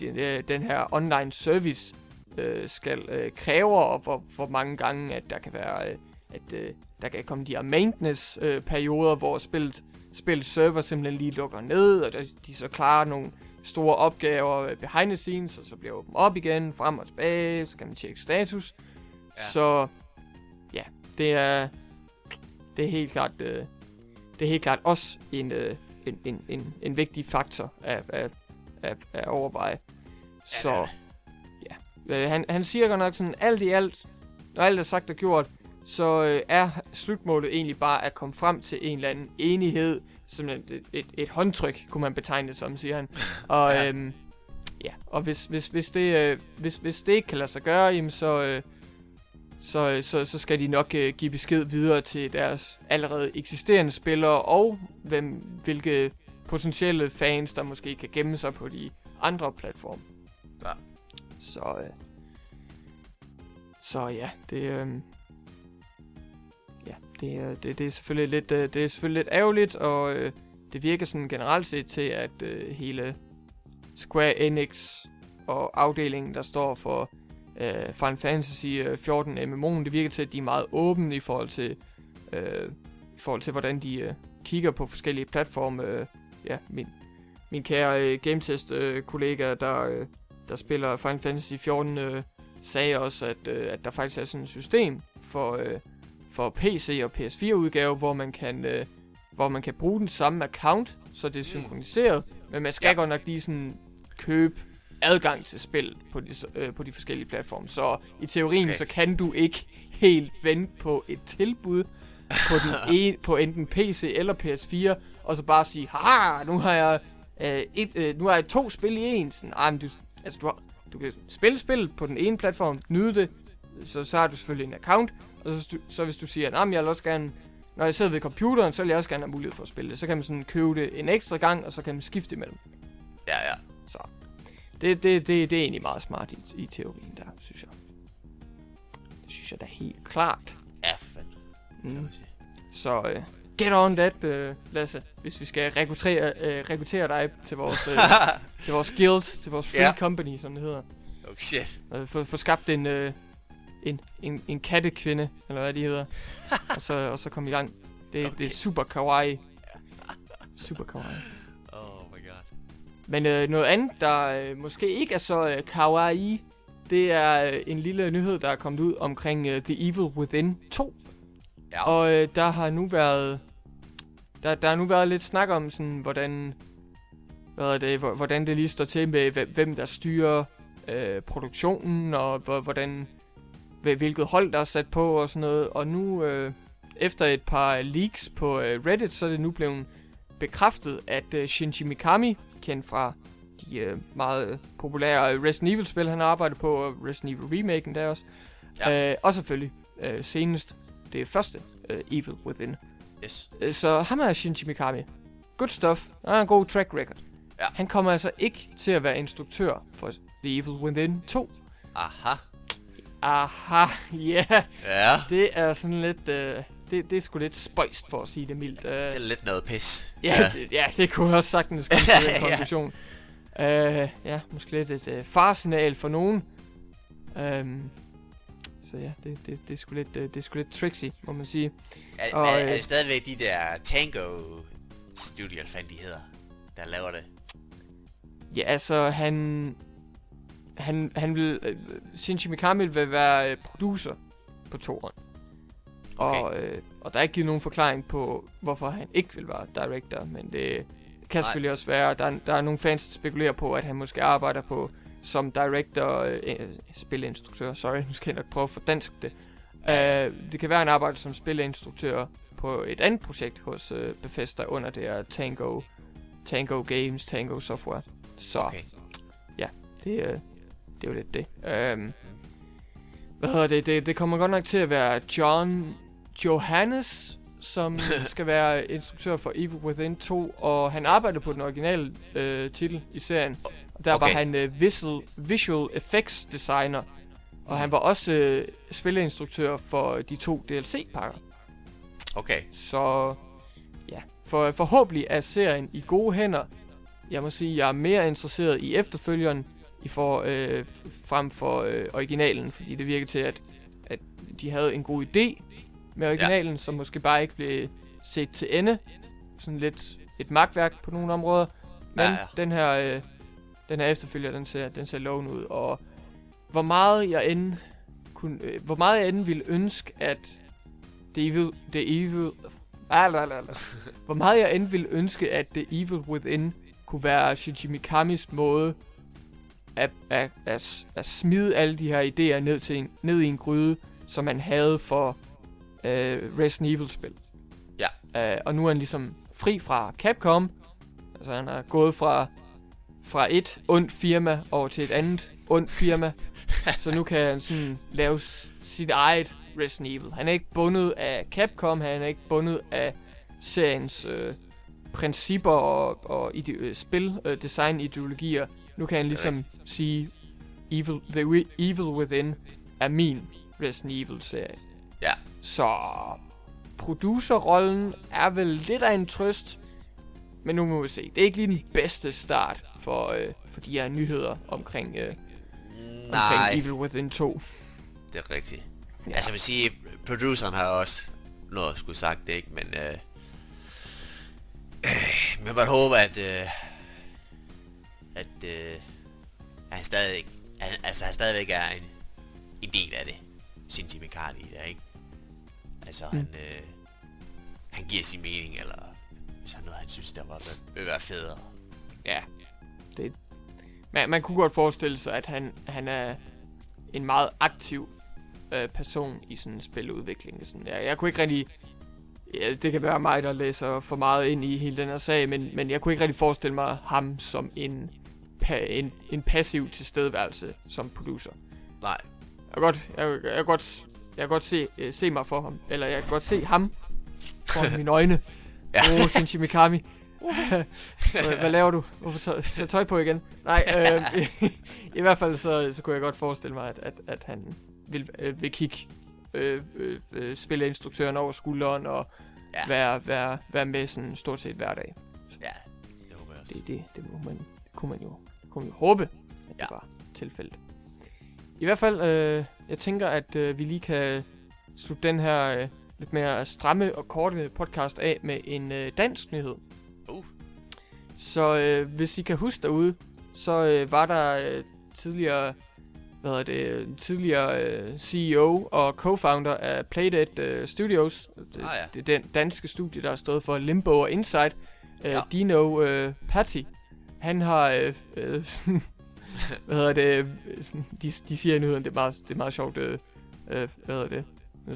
den, øh, den her online service øh, skal øh, kræve, og hvor, hvor mange gange, at der kan være, øh, at øh, der kan komme de her maintenance-perioder, øh, hvor spillet, spillet server simpelthen lige lukker ned, og der, de så klarer nogle store opgaver øh, behind the scenes, og så bliver dem op igen, frem og tilbage, så kan man tjekke status. Ja. Så ja, det er, det er helt klart, øh, det er helt klart også en, øh, en, en, en, en vigtig faktor at, at, at, at overveje. Så ja, øh, han, han siger godt nok sådan, alt i alt, når alt er sagt og gjort, så øh, er slutmålet egentlig bare at komme frem til en eller anden enighed, som et, et, et, håndtryk, kunne man betegne det som, siger han. [LAUGHS] Og ja, øhm, ja og hvis, hvis, hvis, det, øh, hvis, hvis det ikke kan lade sig gøre, jamen så, øh, så, så, så skal de nok øh, give besked videre til deres allerede eksisterende spillere, og hvem, hvilke potentielle fans, der måske kan gemme sig på de andre platforme. Ja. Så, øh, så ja, det, øh, ja, det, det, det er selvfølgelig lidt, øh, det er selvfølgelig lidt ærgerligt, og øh, det virker sådan generelt set til, at øh, hele Square Enix og afdelingen, der står for øh, Final Fantasy 14 øh, MMO'en, det virker til, at de er meget åbne i forhold til, øh, i forhold til hvordan de øh, kigger på forskellige platforme. Øh, ja, min, min kære øh, GameTest-kollega, øh, der, øh, der spiller Final Fantasy 14, øh, sagde også, at, øh, at der faktisk er sådan et system for, øh, for PC og PS4-udgave, hvor man kan... Øh, hvor man kan bruge den samme account, så det er mm. synkroniseret, men man skal ja. godt nok lige sådan købe adgang til spil på de, øh, på de forskellige platforme. Så i teorien, okay. så kan du ikke helt vente på et tilbud på, den [LAUGHS] en, på enten PC eller PS4, og så bare sige, haha, nu har jeg, øh, et, øh, nu har jeg to spil i en. Sådan, ah, men du, altså, du, har, du kan spille spil på den ene platform, nyde det, så, så har du selvfølgelig en account, og så, så hvis du siger, at jeg vil også gerne, når jeg sidder ved computeren, så vil jeg også gerne have mulighed for at spille det. Så kan man sådan købe det en ekstra gang, og så kan man skifte imellem. Ja, ja. Så det, det, det, det er egentlig meget smart i, i teorien der, synes jeg. Det synes jeg da helt klart. Ja, fandme. Mm. Så uh, get on that, uh, Lasse, hvis vi skal rekruttere, uh, rekruttere dig til vores, uh, [LAUGHS] til vores guild, til vores free yeah. company, som det hedder. Oh shit. Uh, få, få skabt en, uh, en, en, en kattekvinde, eller hvad de hedder. [LAUGHS] og, så, og så komme i gang. Det, okay. det er super kawaii. Super kawaii. Men øh, noget andet, der øh, måske ikke er så øh, kawaii, det er øh, en lille nyhed, der er kommet ud omkring øh, The Evil Within 2. Ja. Og øh, der har nu været der, der har nu været lidt snak om sådan hvordan hvad det, hvordan det lige står til med hvem der styrer øh, produktionen og hvordan hvilket hold der er sat på og sådan noget. Og nu øh, efter et par leaks på øh, Reddit, så er det nu blevet bekræftet, at øh, Shinji Mikami, kendt fra de øh, meget populære Resident Evil-spil, han arbejder på, og Resident Evil Remaken der også. Ja. Øh, og selvfølgelig øh, senest det første øh, Evil Within. Yes. Øh, så ham er Shinji Mikami. Good stuff. Han har en god track record. Ja. Han kommer altså ikke til at være instruktør for The Evil Within 2. Aha. Aha, [LAUGHS] ja. Yeah. Ja. Det er sådan lidt... Øh, det, det er sgu lidt spøjst, for at sige det mildt. Uh, det er lidt noget pis. Ja, ja. Det, ja, det kunne også sagtens [LAUGHS] komme til en konklusion. ja. Uh, ja, måske lidt et uh, farsignal for nogen. Um, så ja, det, det, det, er sgu lidt, uh, det er sgu lidt tricksy, må man sige. Er, og, er, er det stadigvæk de der Tango Studio, hvad de hedder, der laver det? Ja, altså han... Han, han vil... Uh, Shinji Mikami vil være uh, producer på toren. Okay. Og, øh, og der er ikke givet nogen forklaring på, hvorfor han ikke vil være director, men det kan Nej. selvfølgelig også være, der, der er nogle fans, der spekulerer på, at han måske arbejder på som director, øh, spilinstruktør, sorry, [LAUGHS] nu skal jeg nok prøve at dansk det. Uh, det kan være, han arbejder som spilinstruktør på et andet projekt hos uh, Bethesda under det her Tango, Tango Games, Tango Software. Så okay. ja, det, uh, det er jo lidt det. Um, hvad hedder det? det? Det kommer godt nok til at være John Johannes, som [LAUGHS] skal være instruktør for Evil Within 2, og han arbejder på den originale øh, titel i serien. Der okay. var han øh, visual, visual effects designer. Og han var også øh, spilleinstruktør for de to DLC-pakker. Okay. Så ja, for, forhåbentlig er serien i gode hænder. Jeg må sige, jeg er mere interesseret i efterfølgeren i for, øh, frem for øh, originalen, fordi det virker til, at, at de havde en god idé med originalen, ja. som måske bare ikke blev set til ende. Sådan lidt et magtværk på nogle områder. Men ja, ja. den her øh, den her efterfølger, den ser, den ser lovende ud. Og hvor meget jeg end kunne, øh, hvor meget jeg end ville ønske, at The Evil, The Evil, Alalala. Hvor meget jeg end ville ønske, at The Evil Within kunne være Shinji Mikamis måde at, at, at, at smide alle de her idéer ned, til en, ned i en gryde, som man havde for uh, Resident Evil-spil. Ja. Uh, og nu er han ligesom fri fra Capcom. Altså han er gået fra, fra et ondt firma over til et andet ondt firma. [LAUGHS] så nu kan han sådan lave sit eget Resident Evil. Han er ikke bundet af Capcom, han er ikke bundet af seriens øh, principper og, og ide- øh, spil, øh, design ideologier. Nu kan han ligesom sige, Evil, The Evil Within er min Resident Evil-serie. Så producerrollen er vel lidt af en trøst, men nu må vi se. Det er ikke lige den bedste start for, øh, for de her nyheder omkring, øh, omkring Evil Within 2. Det er rigtigt. Ja. Altså, jeg vil sige, produceren har også noget at skulle sagt det, ikke? Men, øh, øh, men man håber, at, øh, at, øh, at han stadig, altså, han stadigvæk er en, en del af det. Shinji Mikami der, ikke? Altså, mm. han, øh, han giver sin mening, eller hvis han noget, han synes, der var, vil være federe. Ja, det, man, man kunne godt forestille sig, at han, han er en meget aktiv øh, person i sådan en spiludvikling. Sådan, jeg, jeg kunne ikke rigtig... Ja, det kan være mig, der læser for meget ind i hele den her sag, men, men jeg kunne ikke rigtig forestille mig ham som en, pa, en, en passiv tilstedeværelse som producer. Nej. Jeg kan godt, jeg, jeg kan godt, jeg kan godt se, uh, se mig for ham, eller jeg kan godt se ham for [LAUGHS] mine øjne. ja. Oh, Shinji Mikami. [LAUGHS] hvad, laver du? Hvorfor tager tøj, tøj på igen? Nej, øh, i, [LAUGHS] i hvert fald så, så kunne jeg godt forestille mig, at, at, at han vil, øh, vil kigge øh, øh, øh, spille instruktøren over skulderen og ja. være, være, være med sådan stort set hver dag. Ja, det håber jeg også. Det, det, det, må man, det kunne man jo, kunne man jo håbe, at ja. det var tilfældet. I hvert fald, øh, jeg tænker, at øh, vi lige kan slutte den her øh, lidt mere stramme og korte podcast af med en øh, dansk nyhed. Uh. Så øh, hvis I kan huske derude, så øh, var der øh, tidligere hvad er det, tidligere øh, CEO og co-founder af Playdead øh, Studios. Det, ah, ja. det er den danske studie, der har stået for Limbo og Inside. Øh, ja. Dino øh, Patty. Han har øh, øh, [LAUGHS] [LAUGHS] hvad hedder det, sådan, de, de siger i nyheden, det er meget, det er meget sjovt, øh, øh, hvad hedder det,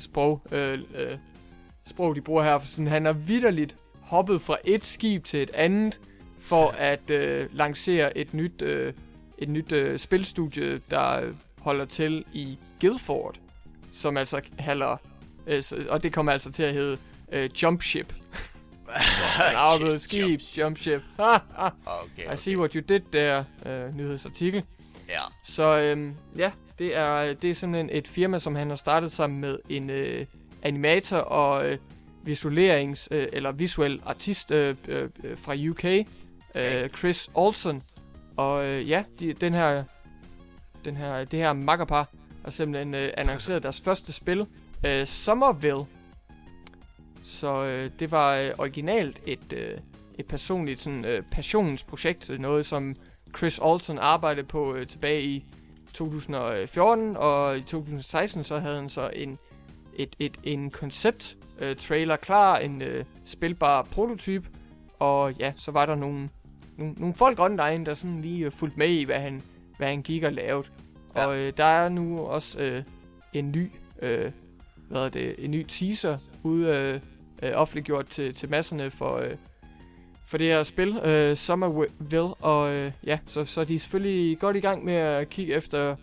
sprog, øh, øh, sprog de bruger her, for sådan, han har vidderligt hoppet fra et skib til et andet, for at øh, lancere et nyt øh, et nyt øh, spilstudie, der holder til i Guildford, som altså handler, øh, og det kommer altså til at hedde øh, Jump Ship. [LAUGHS] [LAUGHS] Navnet skib, Jump Ship. [LAUGHS] okay, okay. I see what you did der, øh, nyhedsartikel. Ja. Så øh, ja, det er, det er sådan en, et firma, som han har startet sammen med en øh, animator og øh, visualerings- øh, eller visuel artist øh, øh, fra UK, øh, Chris Olsen, og øh, ja, de, den her, den her, det her makkerpar har simpelthen øh, annonceret [LAUGHS] deres første spil, øh, Somerville. Så øh, det var øh, originalt et, øh, et personligt sådan, øh, passionsprojekt, noget som Chris Olsen arbejdede på øh, tilbage i 2014, og i 2016 så havde han så en, et, et, en koncept øh, trailer klar, en øh, spilbar prototype, og ja, så var der nogle nogle, nogle folk online, der sådan lige uh, fulgte med i, hvad han, hvad han gik og lavede. Ja. Og øh, der er nu også øh, en ny, øh, hvad er det, en ny teaser ude øh, øh, offentliggjort til, til masserne for, øh, for det her spil, øh, Summerville. Og øh, ja, så, så er de selvfølgelig godt i gang med at kigge efter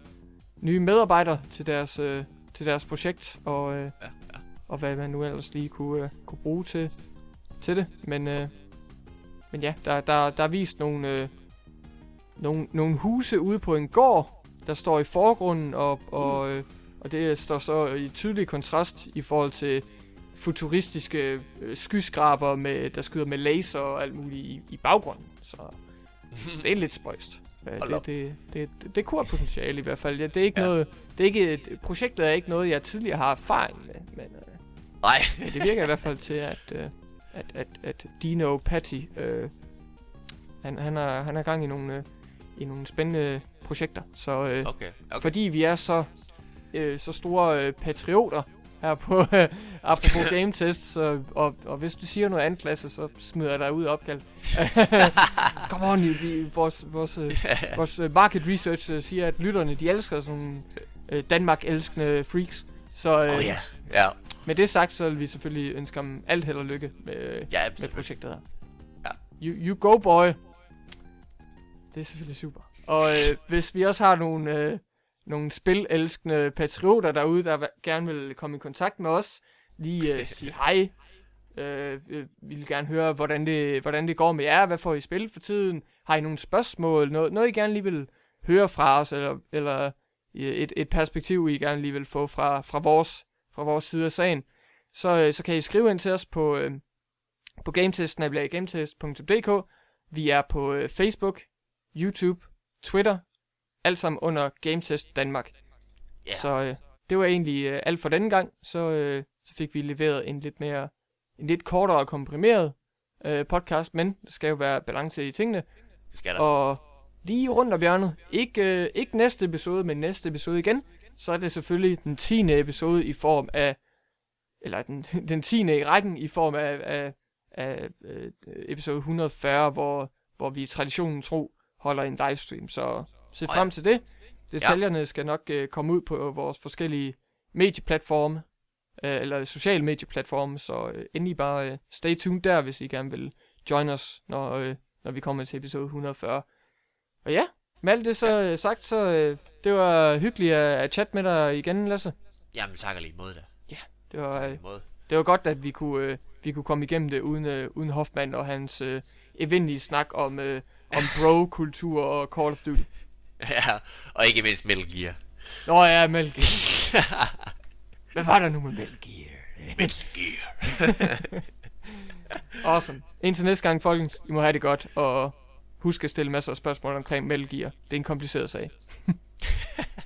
nye medarbejdere til deres, øh, til deres projekt, og, øh, ja, ja. og hvad man nu ellers lige kunne, øh, kunne bruge til, til det. Men øh, men ja, der, der, der er vist nogle, øh, nogle, nogle huse ude på en gård, der står i forgrunden, og, og, øh, og det står så i tydelig kontrast i forhold til futuristiske øh, skyskraber, med, der skyder med laser og alt muligt i, i baggrunden. Så, det er lidt spøjst. Ja, det, det, det, det, det kunne have potentiale i hvert fald. Ja, det er ikke Ja. noget, det er ikke, et- projektet er ikke noget, jeg tidligere har erfaring med, men, øh, Nej. [LAUGHS] men det virker i hvert fald til, at, øh, at, at, at Dino Patty, øh, han, han, har, han har gang i nogle, øh, i nogle spændende projekter. Så øh, Okay. okay. fordi vi er så, øh, så store øh, patrioter her på [LAUGHS] øh, apropos [LAUGHS] game test, så, og, og hvis du siger noget andet klasse, så smider jeg dig ud af opkald. [LAUGHS] Come on, vi, vores, vores, øh, vores øh, market research øh, siger, at lytterne, de elsker sådan øh, Danmark-elskende freaks. Så øh, oh, ja. Ja. med det sagt, så vil vi selvfølgelig ønske ham alt held og lykke med, Ja, med projektet her. Ja. You, you go, boy. Det er selvfølgelig super. Og øh, hvis vi også har nogle, øh, nogle spilelskende patrioter derude, der gerne vil komme i kontakt med os, lige øh, [LAUGHS] sige hej. Øh, vi vil gerne høre, hvordan det, hvordan det går med jer. Hvad får I spillet for tiden? Har I nogle spørgsmål? Noget, noget I gerne lige vil høre fra os, eller, eller et, et perspektiv, I gerne lige vil få fra, fra, vores, fra vores side af sagen, så, øh, så kan I skrive ind til os på, øh, på gametest, gametest.dk. Vi er på øh, Facebook, YouTube, Twitter, alt sammen under Gametest Danmark. Ja. Så øh, det var egentlig øh, alt for denne gang. Så, øh, så fik vi leveret en lidt mere, en lidt kortere og komprimeret øh, podcast, men der skal jo være balance i tingene. Det skal der. Og lige rundt om hjørnet, ikke, øh, ikke næste episode, men næste episode igen, så er det selvfølgelig den 10. episode i form af, eller den, [LAUGHS] den 10. i rækken i form af, af, af øh, episode 140, hvor, hvor vi traditionen tro holder en livestream. Så se frem ja. til det. Detaljerne skal nok øh, komme ud på vores forskellige medieplatforme, øh, eller sociale medieplatforme, så øh, endelig bare øh, stay tuned der, hvis I gerne vil join os, når, øh, når vi kommer til episode 140. Og ja, med alt det så øh, sagt, så øh, det var hyggeligt at, at chatte med dig igen, Lasse. Jamen, takker lige imod det. Det var, øh, det var godt, at vi kunne, øh, vi kunne komme igennem det uden, øh, uden Hoffmann og hans øh, evindelige snak om, øh, om [LAUGHS] bro-kultur og Call of Duty. Ja, og ikke mindst Metal Gear. Nå ja, Metal Gear. [LAUGHS] Hvad var der nu med Metal Gear? Metal Gear. [LAUGHS] Awesome. Indtil næste gang, folkens, I må have det godt, og husk at stille masser af spørgsmål omkring Metal Gear. Det er en kompliceret sag. [LAUGHS]